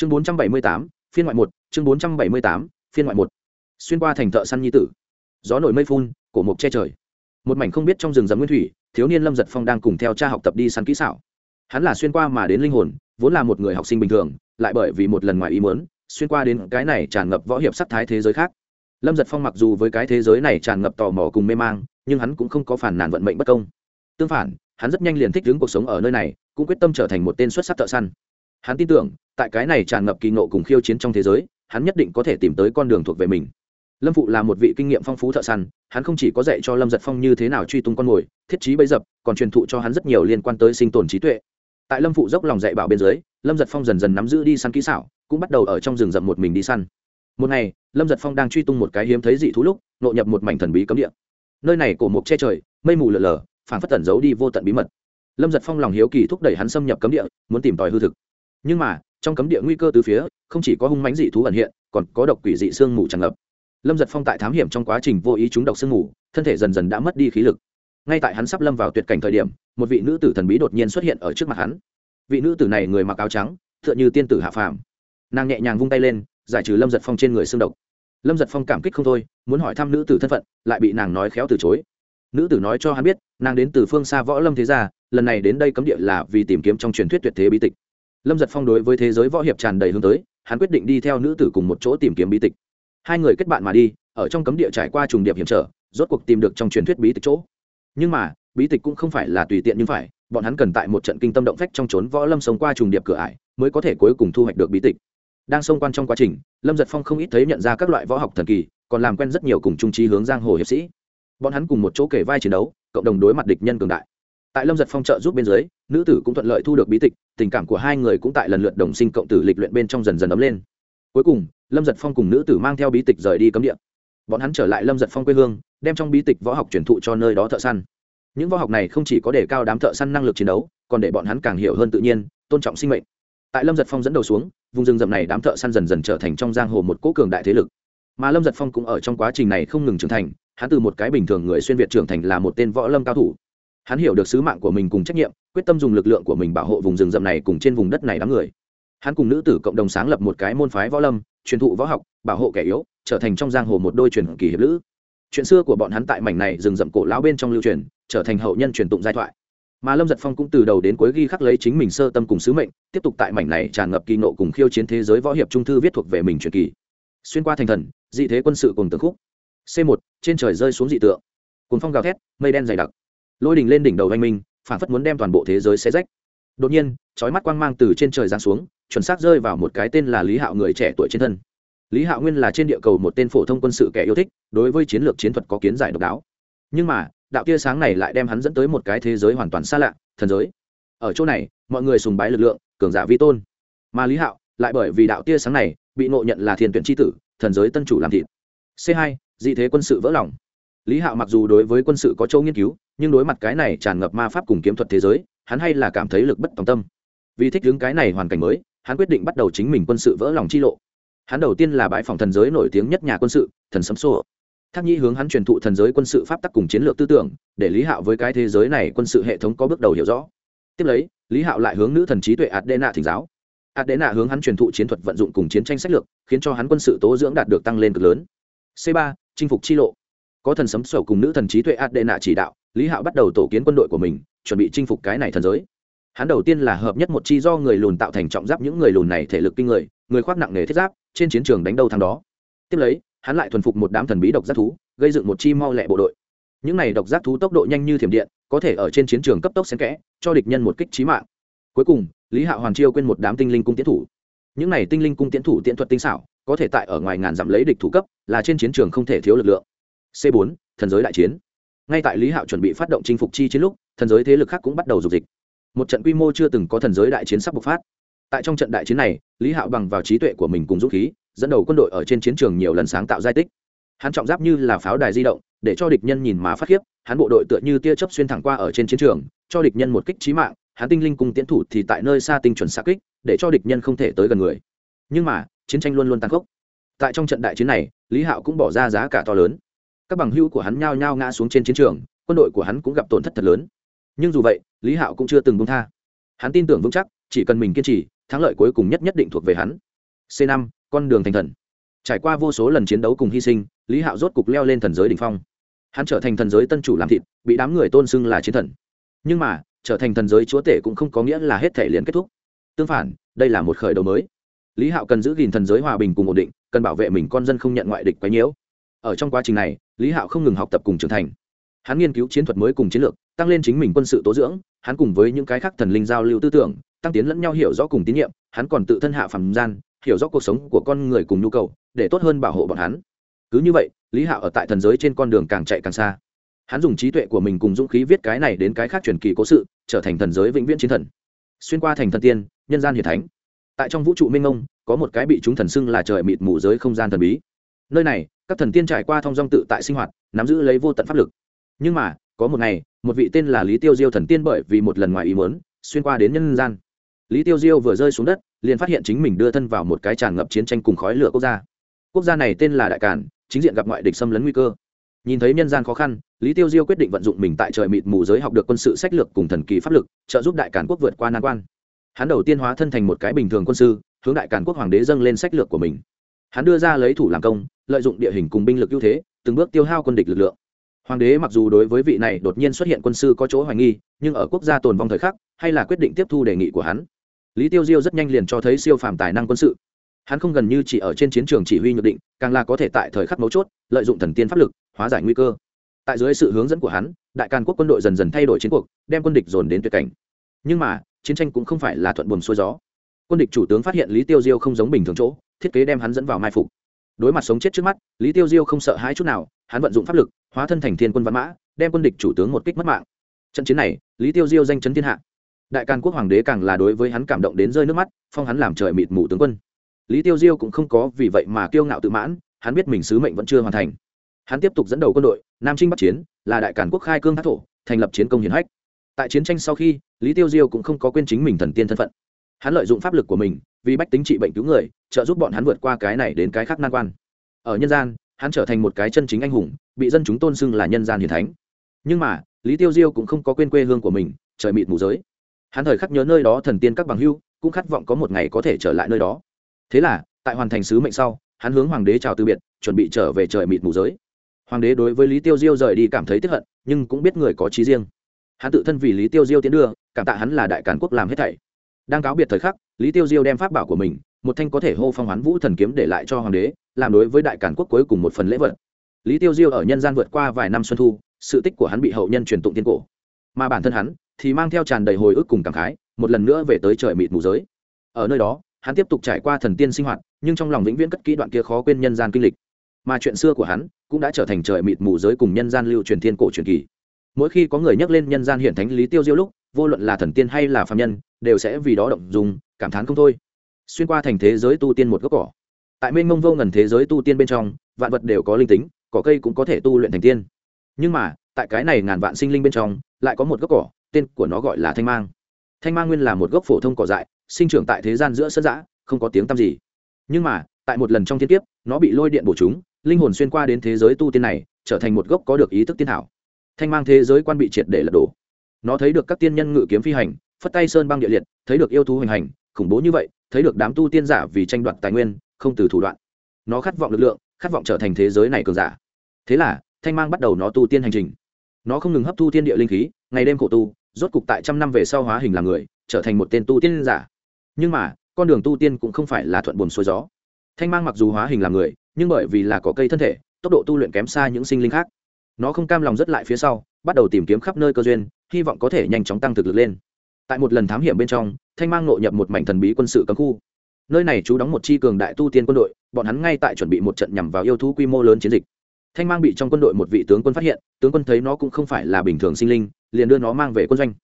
chương bốn trăm bảy mươi tám, phiên ngoại một, chương bốn trăm bảy mươi tám, phiên ngoại một. Xuyên qua thành thợ săn nhi tử. Gió nổi mây phun, cổ mộc che trời. Một mảnh không biết trong rừng rậm nguyên thủy, thiếu niên lâm giật phong đang cùng theo cha học tập đi săn kỹ xảo. Hắn là xuyên qua mà đến linh hồn, vốn là một người học sinh bình thường, lại bởi vì một lần ngoài ý muốn, xuyên qua đến cái này tràn ngập võ hiệp sắc thái thế giới khác. Lâm giật phong mặc dù với cái thế giới này tràn ngập tò mò cùng mê mang, nhưng hắn cũng không có phản nàn vận mệnh bất công. Tương phản, hắn rất nhanh liền thích ứng cuộc sống ở nơi này, cũng quyết tâm trở thành một tên xuất sắc thợ săn. Hắn tin tưởng tại cái này tràn ngập kỳ nộ cùng khiêu chiến trong thế giới, hắn nhất định có thể tìm tới con đường thuộc về mình. Lâm phụ là một vị kinh nghiệm phong phú thợ săn, hắn không chỉ có dạy cho lâm giật phong như thế nào truy tung con mồi, thiết trí bấy dập, còn truyền thụ cho hắn rất nhiều liên quan tới sinh tồn trí tuệ. Tại lâm phụ dốc lòng dạy bảo bên dưới, lâm giật phong dần dần nắm giữ đi săn kỹ xảo, cũng bắt đầu ở trong rừng rậm một mình đi săn. Một ngày, lâm giật phong đang truy tung một cái hiếm thấy dị thú lúc nộ nhập một mảnh thần bí cấm địa. Nơi này cổ mộc che trời, mây mù lở lở phản phất tẩn giấu đi vô tận bí mật. Lâm giật phong lòng hiếu kỳ thúc đẩy hắn xâm nhập cấm địa, muốn tìm tòi hư thực. Nhưng mà trong cấm địa nguy cơ từ phía, không chỉ có hung mánh dị thú ẩn hiện, còn có độc quỷ dị sương mù tràn ngập. Lâm giật phong tại thám hiểm trong quá trình vô ý trúng độc sương mù, thân thể dần dần đã mất đi khí lực. Ngay tại hắn sắp lâm vào tuyệt cảnh thời điểm, một vị nữ tử thần bí đột nhiên xuất hiện ở trước mặt hắn. Vị nữ tử này người mặc áo trắng, tựa như tiên tử hạ phàm. Nàng nhẹ nhàng vung tay lên, giải trừ lâm giật phong trên người xương độc. Lâm giật phong cảm kích không thôi, muốn hỏi thăm nữ tử thân phận, lại bị nàng nói khéo từ chối. Nữ tử nói cho hắn biết, nàng đến từ phương xa võ lâm thế gia, lần này đến đây cấm địa là vì tìm kiếm trong truyền thuyết tuyệt thế bí tịch lâm giật phong đối với thế giới võ hiệp tràn đầy hướng tới, hắn quyết định đi theo nữ tử cùng một chỗ tìm kiếm bí tịch. Hai người kết bạn mà đi, ở trong cấm địa trải qua trùng điệp hiểm trở, rốt cuộc tìm được trong truyền thuyết bí tịch chỗ. Nhưng mà, bí tịch cũng không phải là tùy tiện như phải, bọn hắn cần tại một trận kinh tâm động phách trong trốn võ lâm sống qua trùng điệp cửa ải, mới có thể cuối cùng thu hoạch được bí tịch. Đang xông quan trong quá trình, lâm giật phong không ít thấy nhận ra các loại võ học thần kỳ, còn làm quen rất nhiều cùng trung trí hướng giang hồ hiệp sĩ. Bọn hắn cùng một chỗ kể vai chiến đấu, cộng đồng đối mặt địch nhân cường đại tại lâm giật phong trợ giúp bên dưới, nữ tử cũng thuận lợi thu được bí tịch, tình cảm của hai người cũng tại lần lượt đồng sinh cộng tử lịch luyện bên trong dần dần ấm lên. Cuối cùng, lâm giật phong cùng nữ tử mang theo bí tịch rời đi cấm địa. Bọn hắn trở lại lâm giật phong quê hương, đem trong bí tịch võ học truyền thụ cho nơi đó thợ săn. Những võ học này không chỉ có để cao đám thợ săn năng lực chiến đấu, còn để bọn hắn càng hiểu hơn tự nhiên, tôn trọng sinh mệnh. Tại lâm giật phong dẫn đầu xuống, vùng rừng rậm này đám thợ săn dần dần trở thành trong giang hồ một cỗ cường đại thế lực. Mà lâm giật phong cũng ở trong quá trình này không ngừng trưởng thành, hắn từ một cái bình thường người xuyên việt trưởng thành là một tên võ lâm cao thủ hắn hiểu được sứ mạng của mình cùng trách nhiệm, quyết tâm dùng lực lượng của mình bảo hộ vùng rừng rậm này cùng trên vùng đất này đám người. Hắn cùng nữ tử cộng đồng sáng lập một cái môn phái võ lâm, truyền thụ võ học, bảo hộ kẻ yếu, trở thành trong giang hồ một đôi truyền kỳ hiệp lữ. Chuyện xưa của bọn hắn tại mảnh này rừng rậm cổ lão bên trong lưu truyền, trở thành hậu nhân truyền tụng giai thoại. Mà lâm giật phong cũng từ đầu đến cuối ghi khắc lấy chính mình sơ tâm cùng sứ mệnh, tiếp tục tại mảnh này tràn ngập kỳ nộ cùng khiêu chiến thế giới võ hiệp trung thư viết thuộc về mình truyền kỳ. Xuyên qua thành thần, dị thế quân sự cùng tường khúc. C một, trên trời rơi xuống dị tượng. Cùng phong gào thét, mây đen dày đặc lôi đình lên đỉnh đầu anh minh, phản phất muốn đem toàn bộ thế giới xé rách. Đột nhiên trói mắt quang mang từ trên trời giáng xuống, chuẩn xác rơi vào một cái tên là lý hạo người trẻ tuổi trên thân. Lý hạo nguyên là trên địa cầu một tên phổ thông quân sự kẻ yêu thích, đối với chiến lược chiến thuật có kiến giải độc đáo. Nhưng mà, đạo tia sáng này lại đem hắn dẫn tới một cái thế giới hoàn toàn xa lạ, thần giới. Ở chỗ này, mọi người sùng bái lực lượng, cường giả vi tôn. Mà lý hạo, lại bởi vì đạo tia sáng này, bị nộ nhận là thiền tuyển tri tử, thần giới tân chủ làm thịt. C hai, dị thế quân sự vỡ lòng. Lý hạo mặc dù đối với quân sự có châu nghiên cứu nhưng đối mặt cái này tràn ngập ma pháp cùng kiếm thuật thế giới, hắn hay là cảm thấy lực bất tòng tâm. Vì thích đứng cái này hoàn cảnh mới, hắn quyết định bắt đầu chính mình quân sự vỡ lòng chi lộ. Hắn đầu tiên là bãi phòng thần giới nổi tiếng nhất nhà quân sự, thần sấm sô thác nhi hướng hắn truyền thụ thần giới quân sự pháp tắc cùng chiến lược tư tưởng, để lý hạo với cái thế giới này quân sự hệ thống có bước đầu hiểu rõ. Tiếp lấy, lý hạo lại hướng nữ thần trí tuệ adena thỉnh giáo. Adena hướng hắn truyền thụ chiến thuật vận dụng cùng chiến tranh sách lược, khiến cho hắn quân sự tố dưỡng đạt được tăng lên cực lớn. C ba, chinh phục chi lộ. Có thần sấm sầu cùng nữ thần trí tuệ adena chỉ đạo lý hạo bắt đầu tổ kiến quân đội của mình, chuẩn bị chinh phục cái này thần giới. Hắn đầu tiên là hợp nhất một chi do người lùn tạo thành trọng giáp những người lùn này thể lực kinh người người khoác nặng nề thiết giáp, trên chiến trường đánh đâu thằng đó. Tiếp lấy, hắn lại thuần phục một đám thần bí độc giác thú, gây dựng một chi mau lẹ bộ đội. Những này độc giác thú tốc độ nhanh như thiểm điện, có thể ở trên chiến trường cấp tốc xen kẽ, cho địch nhân một kích trí mạng. Cuối cùng, lý hạo hoàn chiêu quên một đám tinh linh cung tiến thủ. Những này tinh linh cung tiến thủ tiện thuật tinh xảo, có thể tại ở ngoài ngàn dặm lấy địch thủ cấp, là trên chiến trường không thể thiếu lực lượng. C 4 thần giới đại chiến ngay tại lý hạo chuẩn bị phát động chinh phục chi chiến lúc, thần giới thế lực khác cũng bắt đầu dục dịch. Một trận quy mô chưa từng có thần giới đại chiến sắp bộc phát. Tại trong trận đại chiến này, lý hạo bằng vào trí tuệ của mình cùng dũng khí, dẫn đầu quân đội ở trên chiến trường nhiều lần sáng tạo giai tích. Hắn trọng giáp như là pháo đài di động, để cho địch nhân nhìn má phát khiếp, hắn bộ đội tựa như tia chớp xuyên thẳng qua ở trên chiến trường, cho địch nhân một kích trí mạng, hắn tinh linh cùng tiến thủ thì tại nơi xa tinh chuẩn xa kích, để cho địch nhân không thể tới gần người. Nhưng mà, chiến tranh luôn luôn tăng khốc. Tại trong trận đại chiến này, lý hạo cũng bỏ ra giá cả to lớn các bằng hữu của hắn nhao nhao ngã xuống trên chiến trường, quân đội của hắn cũng gặp tổn thất thật lớn. Nhưng dù vậy, lý hạo cũng chưa từng buông tha. Hắn tin tưởng vững chắc, chỉ cần mình kiên trì, thắng lợi cuối cùng nhất nhất định thuộc về hắn. C năm, con đường thành thần. Trải qua vô số lần chiến đấu cùng hy sinh, lý hạo rốt cục leo lên thần giới đ ỉ n h phong. Hắn trở thành thần giới tân chủ làm thịt, bị đám người tôn xưng là chiến thần. Nhưng mà, trở thành thần giới chúa tể cũng không có nghĩa là hết thể liền kết thúc. Tương phản, đây là một khởi đầu mới. Lý hạo cần giữ gìn thần giới hòa bình cùng ổn định, cần bảo vệ mình con dân không nhận ngoại địch quấy nhiễu ở trong quá trình này, lý hạo không ngừng học tập cùng trưởng thành. Hắn nghiên cứu chiến thuật mới cùng chiến lược, tăng lên chính mình quân sự tố dưỡng, hắn cùng với những cái khác thần linh giao lưu tư tưởng, tăng tiến lẫn nhau hiểu rõ cùng tín nhiệm, hắn còn tự thân hạ phẩm gian, hiểu rõ cuộc sống của con người cùng nhu cầu, để tốt hơn bảo hộ bọn hắn. Cứ như vậy, lý hạo ở tại thần giới trên con đường càng chạy càng xa. Hắn dùng trí tuệ của mình cùng dũng khí viết cái này đến cái khác truyền kỳ cố sự, trở thành thần giới vĩnh viễn chiến thần. Xuyên qua thành thần tiên, nhân gian hiền thánh. Tại trong vũ trụ minh ông có một cái bị chúng thần xưng là trời mịt mù giới không gian thần bí. Nơi này các thần tiên trải qua thong dong tự tại sinh hoạt, nắm giữ lấy vô tận pháp lực. Nhưng mà, có một ngày, một vị tên là lý tiêu diêu thần tiên bởi vì một lần ngoài ý muốn, xuyên qua đến nhân gian. Lý tiêu diêu vừa rơi xuống đất, liền phát hiện chính mình đưa thân vào một cái tràn ngập chiến tranh cùng khói lửa quốc gia. Quốc gia này tên là đại cản chính diện gặp ngoại địch xâm lấn nguy cơ. Nhìn thấy nhân gian khó khăn, lý tiêu diêu quyết định vận dụng mình tại trời mịt mù giới học được quân sự sách lược cùng thần kỳ pháp lực, trợ giúp đại cản quốc vượt qua nan quan. Hắn đầu tiên hóa thân thành một cái bình thường quân sư, hướng đại cản quốc hoàng đế dâng lên sách lược của mình hắn đưa ra lấy thủ làm công, lợi dụng địa hình cùng binh lực ưu thế, từng bước tiêu hao quân địch lực lượng. Hoàng đế mặc dù đối với vị này đột nhiên xuất hiện quân sư có chỗ hoài nghi, nhưng ở quốc gia tồn vong thời khắc, hay là quyết định tiếp thu đề nghị của hắn. Lý tiêu diêu rất nhanh liền cho thấy siêu phàm tài năng quân sự. Hắn không gần như chỉ ở trên chiến trường chỉ huy nhược định, càng là có thể tại thời khắc mấu chốt, lợi dụng thần tiên pháp lực, hóa giải nguy cơ. Tại dưới sự hướng dẫn của hắn, đại càn quốc quân đội dần dần thay đổi chiến cuộc, đem quân địch dồn đến tuyệt cảnh. Nhưng mà, chiến tranh cũng không phải là thuận buồm xuôi gió. Quân địch chủ tướng phát hiện lý tiêu diêu không giống bình thường chỗ thiết kế đem hắn dẫn vào mai phục. Đối mặt sống chết trước mắt, lý tiêu diêu không sợ hãi chút nào, hắn vận dụng pháp lực, hóa thân thành thiên quân văn mã, đem quân địch chủ tướng một kích mất mạng. Trận chiến này, lý tiêu diêu danh chấn thiên hạ. Đại càn quốc hoàng đế càng là đối với hắn cảm động đến rơi nước mắt, phong hắn làm trời mịt mù tướng quân. Lý tiêu diêu cũng không có vì vậy mà kiêu ngạo tự mãn, hắn biết mình sứ mệnh vẫn chưa hoàn thành. Hắn tiếp tục dẫn đầu quân đội, nam trinh bắc chiến, là đại càn quốc khai cương thác thổ, thành lập chiến công hiển hách. Tại chiến tranh sau khi, lý tiêu diêu cũng không có quên chính mình thần tiên thân phận. Hắn lợi dụng pháp lực của mình vì bách tính trị bệnh cứu người, trợ giúp bọn hắn vượt qua cái này đến cái khác nan quan. Ở nhân gian, hắn trở thành một cái chân chính anh hùng, bị dân chúng tôn xưng là nhân gian hiền thánh. Nhưng mà, lý tiêu diêu cũng không có quên quê hương của mình, trời mịt mù giới. Hắn thời khắc nhớ nơi đó thần tiên các bằng hưu, cũng khát vọng có một ngày có thể trở lại nơi đó. Thế là, tại hoàn thành sứ mệnh sau, hắn hướng hoàng đế chào từ biệt, chuẩn bị trở về trời mịt mù giới. Hoàng đế đối với lý tiêu diêu rời đi cảm thấy tiếp hận, nhưng cũng biết người có trí riêng. Hắn tự thân vì lý tiêu diêu tiến đưa, cảm tạ hắn là đại cản quốc làm hết thảy. Đang cáo biệt thời khắc lý tiêu diêu đem pháp bảo của mình, một thanh có thể hô phong hoán vũ thần kiếm để lại cho hoàng đế, làm đối với đại cản quốc cuối cùng một phần lễ vật. Lý tiêu diêu ở nhân gian vượt qua vài năm xuân thu, sự tích của hắn bị hậu nhân truyền tụng tiên cổ. Mà bản thân hắn, thì mang theo tràn đầy hồi ức cùng cảm khái, một lần nữa về tới trời mịt mù giới. Ở nơi đó, hắn tiếp tục trải qua thần tiên sinh hoạt, nhưng trong lòng vĩnh viễn cất kỹ đoạn kia khó quên nhân gian kinh lịch. Mà chuyện xưa của hắn, cũng đã trở thành trời mịt mù giới cùng nhân gian lưu truyền thiên cổ truyền kỳ. Mỗi khi có người nhắc lên nhân gian hiện thánh lý tiêu diêu lúc, vô luận là thần tiên hay là phạm nhân, đều sẽ vì đó động dùng cảm thán không thôi. Xuyên qua thành thế giới tu tiên một gốc cỏ. Tại mênh mông vô ngần thế giới tu tiên bên trong, vạn vật đều có linh tính, cỏ cây cũng có thể tu luyện thành tiên. Nhưng mà, tại cái này ngàn vạn sinh linh bên trong, lại có một gốc cỏ, tên của nó gọi là thanh mang. Thanh mang nguyên là một gốc phổ thông cỏ dại, sinh trưởng tại thế gian giữa sân giã không có tiếng tăm gì. Nhưng mà, tại một lần trong thiên kiếp, nó bị lôi điện bổ chúng, linh hồn xuyên qua đến thế giới tu tiên này, trở thành một gốc có được ý thức tiên thảo thanh mang thế giới quan bị triệt để lật đổ. Nó thấy được các tiên nhân ngự kiếm phi hành, phất tay sơn băng địa liệt, thấy được yêu thú hoành hành khủng bố như vậy, thấy được đám tu tiên giả vì tranh đoạt tài nguyên, không từ thủ đoạn. Nó khát vọng lực lượng, khát vọng trở thành thế giới này cường giả. Thế là, thanh mang bắt đầu nó tu tiên hành trình. Nó không ngừng hấp thu thiên địa linh khí, ngày đêm khổ tu, rốt cục tại trăm năm về sau hóa hình làm người, trở thành một tên tu tiên giả. Nhưng mà, con đường tu tiên cũng không phải là thuận buồm xuôi gió. Thanh mang mặc dù hóa hình làm người, nhưng bởi vì là có cây thân thể, tốc độ tu luyện kém xa những sinh linh khác. Nó không cam lòng rất lại phía sau, bắt đầu tìm kiếm khắp nơi cơ duyên, hy vọng có thể nhanh chóng tăng thực lực lên tại một lần thám hiểm bên trong, thanh mang nội nhập một mảnh thần bí quân sự cấm khu. Nơi này chú đóng một chi cường đại tu tiên quân đội, bọn hắn ngay tại chuẩn bị một trận nhằm vào yêu thú quy mô lớn chiến dịch. Thanh mang bị trong quân đội một vị tướng quân phát hiện, tướng quân thấy nó cũng không phải là bình thường sinh linh, liền đưa nó mang về quân doanh.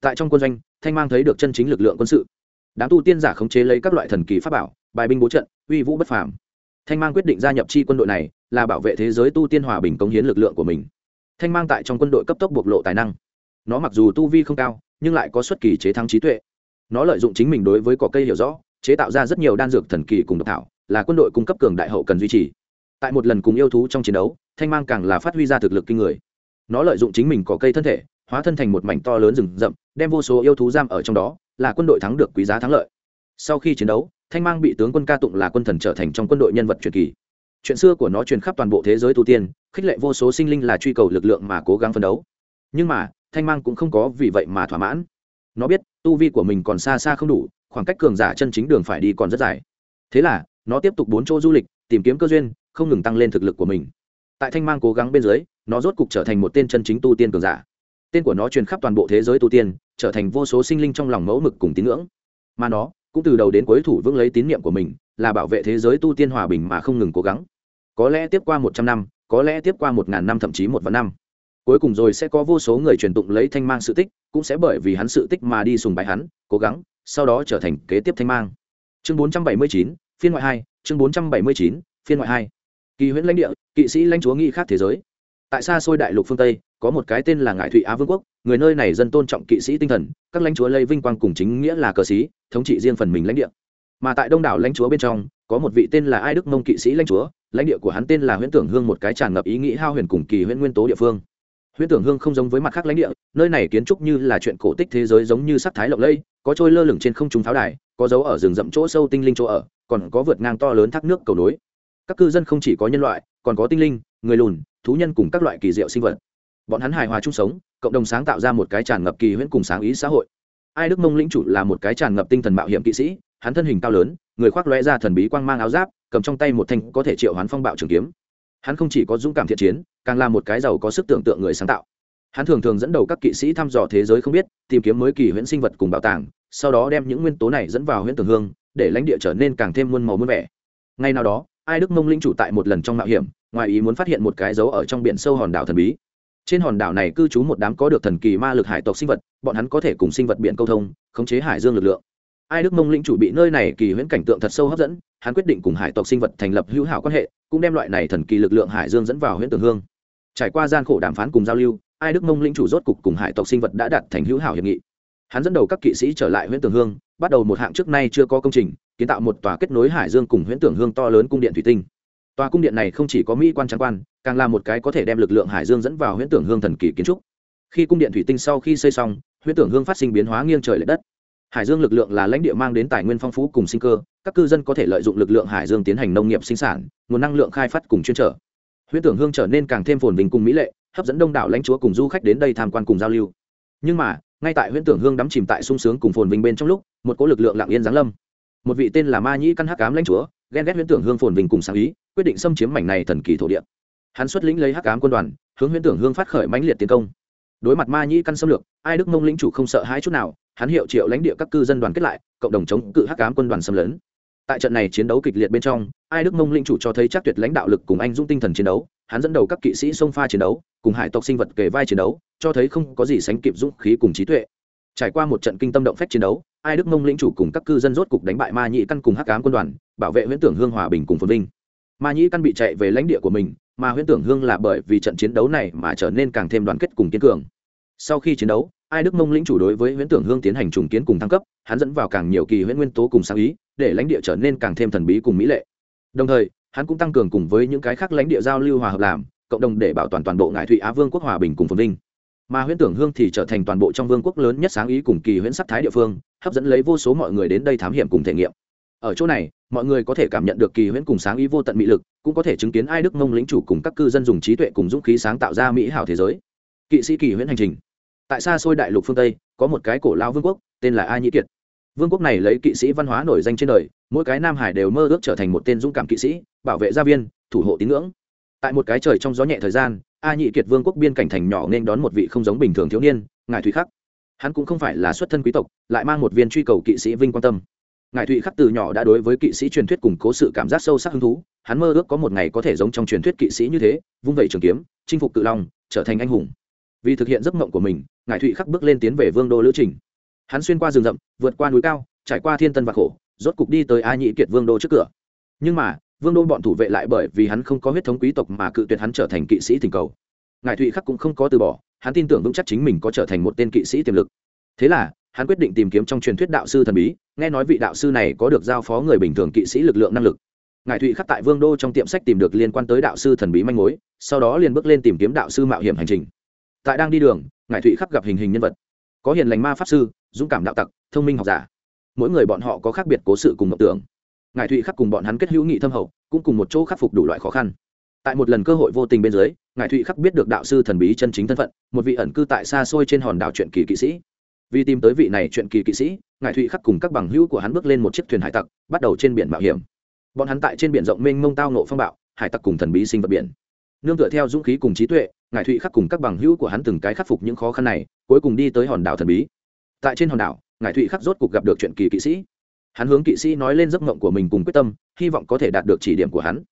Tại trong quân doanh, thanh mang thấy được chân chính lực lượng quân sự. Đám tu tiên giả khống chế lấy các loại thần kỳ pháp bảo, bài binh bố trận, uy vũ bất phàm. Thanh mang quyết định gia nhập chi quân đội này, là bảo vệ thế giới tu tiên hòa bình cống hiến lực lượng của mình. Thanh mang tại trong quân đội cấp tốc bộc lộ tài năng nó mặc dù tu vi không cao, nhưng lại có xuất kỳ chế thắng trí tuệ. Nó lợi dụng chính mình đối với cỏ cây hiểu rõ, chế tạo ra rất nhiều đan dược thần kỳ cùng độc thảo, là quân đội cung cấp cường đại hậu cần duy trì. Tại một lần cùng yêu thú trong chiến đấu, thanh mang càng là phát huy ra thực lực kinh người. Nó lợi dụng chính mình cỏ cây thân thể, hóa thân thành một mảnh to lớn rừng rậm, đem vô số yêu thú giam ở trong đó, là quân đội thắng được quý giá thắng lợi. Sau khi chiến đấu, thanh mang bị tướng quân ca tụng là quân thần trở thành trong quân đội nhân vật truyền kỳ. Chuyện xưa của nó truyền khắp toàn bộ thế giới tu tiên, khích lệ vô số sinh linh là truy cầu lực lượng mà cố gắng phấn đấu. Nhưng mà thanh mang cũng không có vì vậy mà thỏa mãn. Nó biết, tu vi của mình còn xa xa không đủ, khoảng cách cường giả chân chính đường phải đi còn rất dài. Thế là, nó tiếp tục bốn chỗ du lịch, tìm kiếm cơ duyên, không ngừng tăng lên thực lực của mình. Tại thanh mang cố gắng bên dưới, nó rốt cục trở thành một tên chân chính tu tiên cường giả. Tên của nó truyền khắp toàn bộ thế giới tu tiên, trở thành vô số sinh linh trong lòng mẫu mực cùng tín ngưỡng. Mà nó, cũng từ đầu đến cuối thủ vững lấy tín nhiệm của mình, là bảo vệ thế giới tu tiên hòa bình mà không ngừng cố gắng. Có lẽ tiếp qua một trăm năm, có lẽ tiếp qua một ngàn năm, thậm chí một vạn năm cuối cùng rồi sẽ có vô số người truyền tụng lấy thanh mang sự tích, cũng sẽ bởi vì hắn sự tích mà đi sùng bái hắn, cố gắng, sau đó trở thành kế tiếp thanh mang. Chương bốn trăm bảy mươi chín, phiên ngoại hai, chương bốn trăm bảy mươi chín, phiên ngoại hai. Kỳ huyễn lãnh địa, kỵ sĩ lãnh chúa nghị khác thế giới. Tại xa xôi đại lục phương tây, có một cái tên là ngải thụy á vương quốc, người nơi này dân tôn trọng kỵ sĩ tinh thần, các lãnh chúa lây vinh quang cùng chính nghĩa là cờ sĩ, thống trị riêng phần mình lãnh địa. Mà tại đông đảo lãnh chúa bên trong, có một vị tên là ai đức mông kỵ sĩ lãnh chúa, lãnh địa của hắn tên là huyễn tưởng hương một cái tràn ngập ý nghĩ hao huyền cùng kỳ huyễn nguyên tố địa phương huyễn tưởng hương không giống với mặt khác lãnh địa, nơi này kiến trúc như là chuyện cổ tích thế giới giống như sắc thái lộng lẫy, có trôi lơ lửng trên không trung pháo đài, có dấu ở rừng rậm chỗ sâu tinh linh chỗ ở, còn có vượt ngang to lớn thác nước cầu nối. Các cư dân không chỉ có nhân loại, còn có tinh linh, người lùn, thú nhân cùng các loại kỳ diệu sinh vật. Bọn hắn hài hòa chung sống, cộng đồng sáng tạo ra một cái tràn ngập kỳ huyễn cùng sáng ý xã hội. Ai đức mông lĩnh chủ là một cái tràn ngập tinh thần mạo hiểm kỵ sĩ, hắn thân hình cao lớn, người khoác lóe ra thần bí quang mang áo giáp, cầm trong tay một thanh có thể triệu hoán phong bạo trường kiếm hắn không chỉ có dũng cảm thiện chiến, càng là một cái giàu có sức tưởng tượng người sáng tạo. Hắn thường thường dẫn đầu các kỵ sĩ thăm dò thế giới không biết, tìm kiếm mới kỳ huyễn sinh vật cùng bảo tàng, sau đó đem những nguyên tố này dẫn vào huyễn tường hương, để lãnh địa trở nên càng thêm muôn màu muôn vẻ. Ngay nào đó, ai đức mông linh chủ tại một lần trong mạo hiểm, ngoài ý muốn phát hiện một cái dấu ở trong biển sâu hòn đảo thần bí. Trên hòn đảo này cư trú một đám có được thần kỳ ma lực hải tộc sinh vật, bọn hắn có thể cùng sinh vật biển câu thông, khống chế hải dương lực lượng ai đức mông lĩnh chủ bị nơi này kỳ huyễn cảnh tượng thật sâu hấp dẫn, hắn quyết định cùng hải tộc sinh vật thành lập hữu hảo quan hệ, cũng đem loại này thần kỳ lực lượng hải dương dẫn vào huyễn tường hương. Trải qua gian khổ đàm phán cùng giao lưu, ai đức mông lĩnh chủ rốt cục cùng hải tộc sinh vật đã đạt thành hữu hảo hiệp nghị. Hắn dẫn đầu các kỵ sĩ trở lại huyễn tường hương, bắt đầu một hạng trước nay chưa có công trình, kiến tạo một tòa kết nối hải dương cùng huyễn tưởng hương to lớn cung điện thủy tinh. Tòa cung điện này không chỉ có mỹ quan trắng quan, càng là một cái có thể đem lực lượng hải dương dẫn vào huyễn tưởng hương thần kỳ kiến trúc. Khi cung điện thủy tinh sau khi xây xong, huyễn tưởng hương phát sinh biến hóa nghiêng trời l ệ đất hải dương lực lượng là lãnh địa mang đến tài nguyên phong phú cùng sinh cơ, các cư dân có thể lợi dụng lực lượng hải dương tiến hành nông nghiệp sinh sản, nguồn năng lượng khai phát cùng chuyên trở. Huyễn tưởng hương trở nên càng thêm phồn vinh cùng mỹ lệ, hấp dẫn đông đảo lãnh chúa cùng du khách đến đây tham quan cùng giao lưu. Nhưng mà, ngay tại huyễn tưởng hương đắm chìm tại sung sướng cùng phồn vinh bên trong lúc, một cỗ lực lượng lặng yên giáng lâm. Một vị tên là ma nhĩ căn hắc cám lãnh chúa, ghen ghét huyễn tưởng hương phồn vinh cùng sáng ý, quyết định xâm chiếm mảnh này thần kỳ thổ địa. Hắn xuất lĩnh lấy hắc cám quân đoàn, hướng huyễn tưởng hương phát khởi mãnh liệt tiến công đối mặt ma nhĩ căn xâm lược, ai đức mông lĩnh chủ không sợ hãi chút nào, hắn hiệu triệu lãnh địa các cư dân đoàn kết lại, cộng đồng chống cự hắc cám quân đoàn xâm lấn. Tại trận này chiến đấu kịch liệt bên trong, ai đức mông lĩnh chủ cho thấy chắc tuyệt lãnh đạo lực cùng anh dũng tinh thần chiến đấu, hắn dẫn đầu các kỵ sĩ sông pha chiến đấu, cùng hải tộc sinh vật kề vai chiến đấu, cho thấy không có gì sánh kịp dũng khí cùng trí tuệ. Trải qua một trận kinh tâm động phách chiến đấu, ai đức mông lĩnh chủ cùng các cư dân rốt cục đánh bại ma nhĩ căn cùng hắc cám quân đoàn, bảo vệ huyễn tưởng hương hòa bình cùng phồn vinh. Ma nhĩ căn bị chạy về lãnh địa của mình, mà huyễn tưởng hương là bởi vì trận chiến đấu này mà trở nên càng thêm đoàn kết cùng kiên cường sau khi chiến đấu, ai đức mông lĩnh chủ đối với huyễn tưởng hương tiến hành trùng kiến cùng thăng cấp, hắn dẫn vào càng nhiều kỳ huyễn nguyên tố cùng sáng ý, để lãnh địa trở nên càng thêm thần bí cùng mỹ lệ. Đồng thời, hắn cũng tăng cường cùng với những cái khác lãnh địa giao lưu hòa hợp làm, cộng đồng để bảo toàn toàn bộ ngải thụy á vương quốc hòa bình cùng phồn vinh. Mà huyễn tưởng hương thì trở thành toàn bộ trong vương quốc lớn nhất sáng ý cùng kỳ huyễn sắc thái địa phương, hấp dẫn lấy vô số mọi người đến đây thám hiểm cùng thể nghiệm. Ở chỗ này, mọi người có thể cảm nhận được kỳ huyễn cùng sáng ý vô tận mỹ lực, cũng có thể chứng kiến ai đức mông lĩnh chủ cùng các cư dân dùng trí tuệ cùng dũng khí sáng tạo ra mỹ hảo thế giới. Kỵ sĩ kỳ huyễn hành trình tại xa xôi đại lục phương tây, có một cái cổ lao vương quốc, tên là a nhĩ kiệt. Vương quốc này lấy kỵ sĩ văn hóa nổi danh trên đời, mỗi cái nam hải đều mơ ước trở thành một tên dũng cảm kỵ sĩ, bảo vệ gia viên, thủ hộ tín ngưỡng. Tại một cái trời trong gió nhẹ thời gian, a nhị kiệt vương quốc biên cảnh thành nhỏ nên đón một vị không giống bình thường thiếu niên ngài thụy khắc. Hắn cũng không phải là xuất thân quý tộc, lại mang một viên truy cầu kỵ sĩ vinh quan tâm. Ngài thụy khắc từ nhỏ đã đối với kỵ sĩ truyền thuyết củng cố sự cảm giác sâu sắc hứng thú, hắn mơ ước có một ngày có thể giống trong truyền thuyết kỵ sĩ như thế, vung vẩy trường kiếm, chinh phục cự long, trở thành anh hùng vì thực hiện giấc mộng của mình ngài thụy khắc bước lên tiến về vương đô lữ trình. Hắn xuyên qua rừng rậm, vượt qua núi cao, trải qua thiên tân và khổ, rốt cục đi tới a nhị kiệt vương đô trước cửa. Nhưng mà, vương đô bọn thủ vệ lại bởi vì hắn không có huyết thống quý tộc mà cự tuyệt hắn trở thành kỵ sĩ tình cầu. Ngài thụy khắc cũng không có từ bỏ, hắn tin tưởng vững chắc chính mình có trở thành một tên kỵ sĩ tiềm lực. Thế là, hắn quyết định tìm kiếm trong truyền thuyết đạo sư thần bí, nghe nói vị đạo sư này có được giao phó người bình thường kỵ sĩ lực lượng năng lực. Ngài thụy khắc tại vương đô trong tiệm sách tìm được liên quan tới đạo sư thần bí manh mối, sau đó liền bước lên tìm kiếm đạo sư mạo hiểm hành trình tại đang đi đường ngài thụy khắp gặp hình hình nhân vật. Có hiền lành ma pháp sư, dũng cảm đạo tặc, thông minh học giả. Mỗi người bọn họ có khác biệt cố sự cùng mộng tưởng. Ngài thụy khắc cùng bọn hắn kết hữu nghị thâm hậu, cũng cùng một chỗ khắc phục đủ loại khó khăn. Tại một lần cơ hội vô tình bên dưới ngài thụy khắc biết được đạo sư thần bí chân chính thân phận, một vị ẩn cư tại xa xôi trên hòn đảo truyện kỳ kỵ sĩ. Vì tìm tới vị này truyện kỳ kỵ sĩ ngài thụy khắc cùng các bằng hữu của hắn bước lên một chiếc thuyền hải tặc, bắt đầu trên biển mạo hiểm. Bọn hắn tại trên biển rộng mênh mông tao nộ phong bạo, hải tặc cùng thần bí sinh vật biển nương tựa theo dũng khí cùng trí tuệ ngài thụy khắc cùng các bằng hữu của hắn từng cái khắc phục những khó khăn này, cuối cùng đi tới hòn đảo thần bí. Tại trên hòn đảo ngài thụy khắc rốt cuộc gặp được chuyện kỳ kỵ sĩ. Hắn hướng kỵ sĩ nói lên giấc mộng của mình cùng quyết tâm, hy vọng có thể đạt được chỉ điểm của hắn.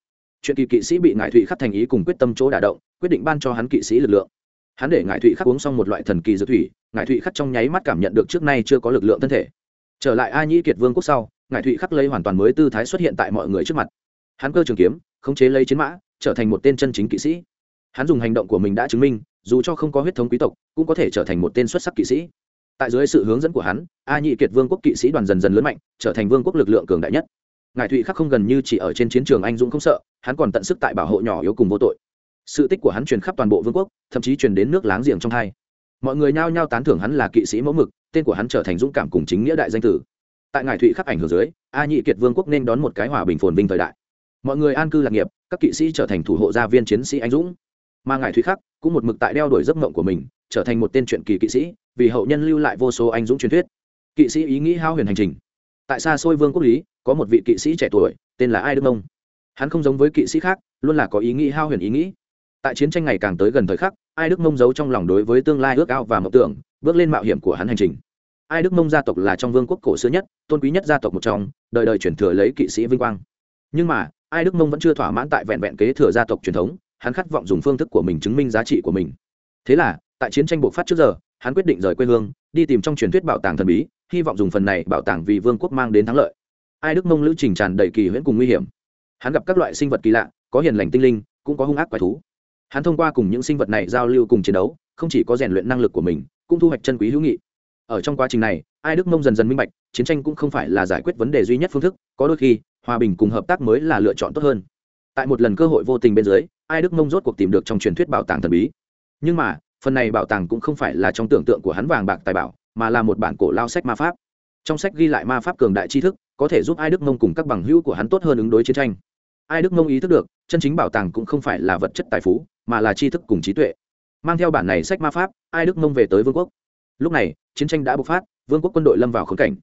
Chuyện kỳ kỵ sĩ bị ngài thụy khắc thành ý cùng quyết tâm chỗ đả động, quyết định ban cho hắn kỵ sĩ lực lượng. Hắn để ngài thụy khắc uống xong một loại thần kỳ dược thủy ngài thụy khắc trong nháy mắt cảm nhận được trước nay chưa có lực lượng thân thể. Trở lại a nhĩ kiệt vương quốc sau ngài thụy khắc lấy hoàn toàn mới tư thái xuất hiện tại mọi người trước mặt. Hắn cơ trường kiếm, khống chế lấy chiến mã trở thành một tên chân chính kỵ sĩ. Hắn dùng hành động của mình đã chứng minh, dù cho không có huyết thống quý tộc, cũng có thể trở thành một tên xuất sắc kỵ sĩ. Tại dưới sự hướng dẫn của hắn, a nhị kiệt vương quốc kỵ sĩ đoàn dần dần lớn mạnh, trở thành vương quốc lực lượng cường đại nhất. Ngài thụy khắc không gần như chỉ ở trên chiến trường anh dũng không sợ, hắn còn tận sức tại bảo hộ nhỏ yếu cùng vô tội. Sự tích của hắn truyền khắp toàn bộ vương quốc, thậm chí truyền đến nước láng giềng trong hai. Mọi người nhao nhao tán thưởng hắn là kỵ sĩ mẫu mực, tên của hắn trở thành dũng cảm cùng chính nghĩa đại danh tử. Tại ngài thụy khắc ảnh hưởng dưới, a nhị kiệt vương quốc nên đón một cái hòa bình phồn vinh thời đại mọi người an cư lạc nghiệp, các kỵ sĩ trở thành thủ hộ gia viên chiến sĩ anh dũng. Mà ngài thúy khắc cũng một mực tại đeo đuổi giấc mộng của mình, trở thành một tên truyện kỳ kỵ sĩ, vì hậu nhân lưu lại vô số anh dũng truyền thuyết. Kỵ sĩ ý nghĩ hao huyền hành trình. Tại xa xôi vương quốc lý, có một vị kỵ sĩ trẻ tuổi, tên là ai đức mông. Hắn không giống với kỵ sĩ khác, luôn là có ý nghĩ hao huyền ý nghĩ. Tại chiến tranh ngày càng tới gần thời khắc, ai đức mông giấu trong lòng đối với tương lai ước ao và mộng tưởng, bước lên mạo hiểm của hắn hành trình. Ai đức mông gia tộc là trong vương quốc cổ xưa nhất, tôn quý nhất gia tộc một trong, đời đời chuyển thừa lấy kỵ sĩ vinh quang. Nhưng mà ai đức mông vẫn chưa thỏa mãn tại vẹn vẹn kế thừa gia tộc truyền thống, hắn khát vọng dùng phương thức của mình chứng minh giá trị của mình. Thế là, tại chiến tranh bộc phát trước giờ, hắn quyết định rời quê hương, đi tìm trong truyền thuyết bảo tàng thần bí, hy vọng dùng phần này bảo tàng vì vương quốc mang đến thắng lợi. Ai đức mông lữ trình tràn đầy kỳ huyễn cùng nguy hiểm. Hắn gặp các loại sinh vật kỳ lạ, có hiền lành tinh linh, cũng có hung ác quái thú. Hắn thông qua cùng những sinh vật này giao lưu cùng chiến đấu, không chỉ có rèn luyện năng lực của mình, cũng thu hoạch chân quý hữu nghị. Ở trong quá trình này, ai đức mông dần dần minh bạch, chiến tranh cũng không phải là giải quyết vấn đề duy nhất phương thức, có đôi khi hòa bình cùng hợp tác mới là lựa chọn tốt hơn. Tại một lần cơ hội vô tình bên dưới, ai đức mông rốt cuộc tìm được trong truyền thuyết bảo tàng thần bí. Nhưng mà, phần này bảo tàng cũng không phải là trong tưởng tượng của hắn vàng bạc tài bảo, mà là một bản cổ lao sách ma pháp. Trong sách ghi lại ma pháp cường đại tri thức, có thể giúp ai đức mông cùng các bằng hữu của hắn tốt hơn ứng đối chiến tranh. Ai đức mông ý thức được, chân chính bảo tàng cũng không phải là vật chất tài phú, mà là tri thức cùng trí tuệ. Mang theo bản này sách ma pháp, ai đức mông về tới vương quốc. Lúc này, chiến tranh đã bộc phát, vương quốc quân đội lâm vào khống cảnh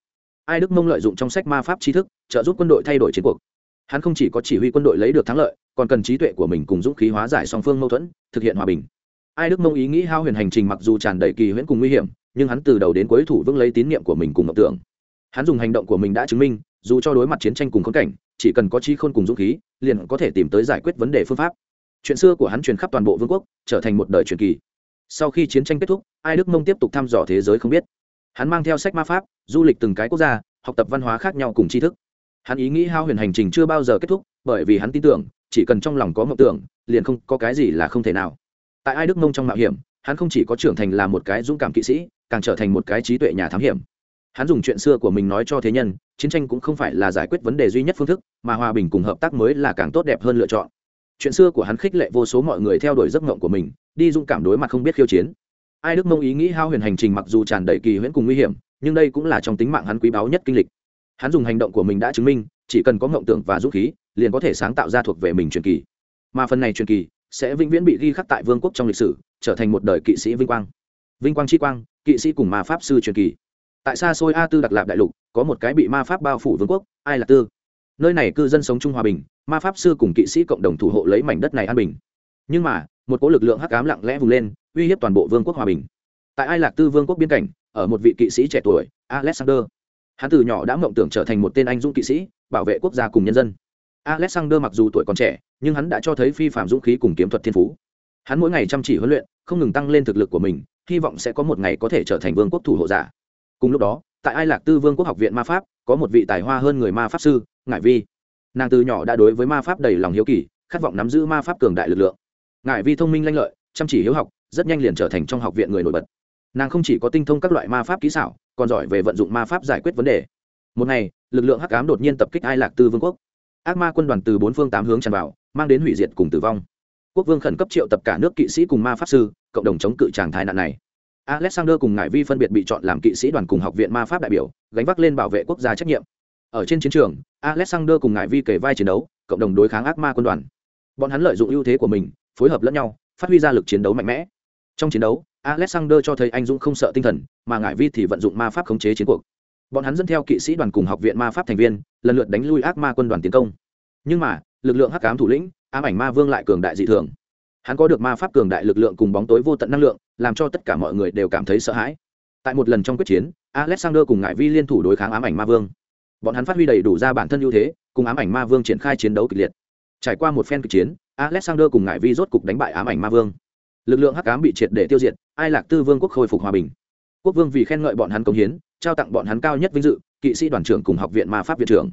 ai đức mông lợi dụng trong sách ma pháp tri thức, trợ giúp quân đội thay đổi chiến cuộc. Hắn không chỉ có chỉ huy quân đội lấy được thắng lợi, còn cần trí tuệ của mình cùng dũng khí hóa giải song phương mâu thuẫn, thực hiện hòa bình. Ai đức mông ý nghĩ hao huyền hành trình mặc dù tràn đầy kỳ huyễn cùng nguy hiểm, nhưng hắn từ đầu đến cuối thủ vững lấy tín nhiệm của mình cùng mộng tưởng. Hắn dùng hành động của mình đã chứng minh, dù cho đối mặt chiến tranh cùng khốn cảnh, chỉ cần có trí khôn cùng dũng khí, liền có thể tìm tới giải quyết vấn đề phương pháp. Chuyện xưa của hắn truyền khắp toàn bộ vương quốc, trở thành một đời truyền kỳ. Sau khi chiến tranh kết thúc, ai đức mông tiếp tục thăm dò thế giới không biết hắn mang theo sách ma pháp, du lịch từng cái quốc gia, học tập văn hóa khác nhau cùng tri thức. Hắn ý nghĩ hao huyền hành trình chưa bao giờ kết thúc, bởi vì hắn tin tưởng, chỉ cần trong lòng có mộng tưởng, liền không có cái gì là không thể nào. Tại ai đức mông trong mạo hiểm, hắn không chỉ có trưởng thành là một cái dũng cảm kỵ sĩ, càng trở thành một cái trí tuệ nhà thám hiểm. Hắn dùng chuyện xưa của mình nói cho thế nhân, chiến tranh cũng không phải là giải quyết vấn đề duy nhất phương thức, mà hòa bình cùng hợp tác mới là càng tốt đẹp hơn lựa chọn. Chuyện xưa của hắn khích lệ vô số mọi người theo đuổi giấc mộng của mình, đi dũng cảm đối mặt không biết khiêu chiến ai đức mông ý nghĩ hao huyền hành trình mặc dù tràn đầy kỳ huyễn cùng nguy hiểm, nhưng đây cũng là trong tính mạng hắn quý báu nhất kinh lịch. Hắn dùng hành động của mình đã chứng minh, chỉ cần có ngộng tưởng và dũng khí, liền có thể sáng tạo ra thuộc về mình truyền kỳ. Mà phần này truyền kỳ sẽ vĩnh viễn bị ghi khắc tại vương quốc trong lịch sử, trở thành một đời kỵ sĩ vinh quang. Vinh quang chi quang, kỵ sĩ cùng ma pháp sư truyền kỳ. Tại xa xôi a tư đặc lạp đại lục, có một cái bị ma pháp bao phủ vương quốc, ai là tư. Nơi này cư dân sống chung hòa bình, ma pháp sư cùng kỵ sĩ cộng đồng thủ hộ lấy mảnh đất này an bình. Nhưng mà, một cỗ lực lượng hắc ám lặng lẽ vùng lên uy hiếp toàn bộ vương quốc hòa bình. Tại ai lạc tư vương quốc biên cảnh, ở một vị kỵ sĩ trẻ tuổi, alexander. Hắn từ nhỏ đã mộng tưởng trở thành một tên anh dũng kỵ sĩ, bảo vệ quốc gia cùng nhân dân. Alexander mặc dù tuổi còn trẻ, nhưng hắn đã cho thấy phi phạm dũng khí cùng kiếm thuật thiên phú. Hắn mỗi ngày chăm chỉ huấn luyện, không ngừng tăng lên thực lực của mình, hy vọng sẽ có một ngày có thể trở thành vương quốc thủ hộ giả. Cùng lúc đó, tại ai lạc tư vương quốc học viện ma pháp, có một vị tài hoa hơn người ma pháp sư, ngải vi. Nàng từ nhỏ đã đối với ma pháp đầy lòng hiếu kỳ, khát vọng nắm giữ ma pháp cường đại lực lượng. Ngải vi thông minh lanh lợi, chăm chỉ hiếu học rất nhanh liền trở thành trong học viện người nổi bật. Nàng không chỉ có tinh thông các loại ma pháp kỹ xảo, còn giỏi về vận dụng ma pháp giải quyết vấn đề. Một ngày, lực lượng hắc ám đột nhiên tập kích ai lạc tư vương quốc. Ác ma quân đoàn từ bốn phương tám hướng tràn vào, mang đến hủy diệt cùng tử vong. Quốc vương khẩn cấp triệu tập cả nước kỵ sĩ cùng ma pháp sư, cộng đồng chống cự tràng thái nạn này. Alexander cùng ngải vi phân biệt bị chọn làm kỵ sĩ đoàn cùng học viện ma pháp đại biểu, gánh vác lên bảo vệ quốc gia trách nhiệm. Ở trên chiến trường, alexander cùng ngải vi kể vai chiến đấu, cộng đồng đối kháng ác ma quân đoàn. Bọn hắn lợi dụng ưu thế của mình, phối hợp lẫn nhau, phát huy ra lực chiến đấu mạnh mẽ trong chiến đấu, alexander cho thấy anh dũng không sợ tinh thần, mà ngải vi thì vận dụng ma pháp khống chế chiến cuộc. Bọn hắn dẫn theo kỵ sĩ đoàn cùng học viện ma pháp thành viên, lần lượt đánh lui ác ma quân đoàn tiến công. Nhưng mà, lực lượng hắc ám thủ lĩnh, ám ảnh ma vương lại cường đại dị thường. Hắn có được ma pháp cường đại lực lượng cùng bóng tối vô tận năng lượng, làm cho tất cả mọi người đều cảm thấy sợ hãi. Tại một lần trong quyết chiến, alexander cùng ngải vi liên thủ đối kháng ám ảnh ma vương. Bọn hắn phát huy đầy đủ ra bản thân ưu thế, cùng ám ảnh ma vương triển khai chiến đấu kịch liệt. Trải qua một phen kịch chiến, alexander cùng ngải vi rốt cục đánh bại ám ảnh ma vương lực lượng hắc ám bị triệt để tiêu diệt, ai lạc tư vương quốc khôi phục hòa bình. Quốc vương vì khen ngợi bọn hắn công hiến, trao tặng bọn hắn cao nhất vinh dự, kỵ sĩ đoàn trưởng cùng học viện ma pháp viện trưởng.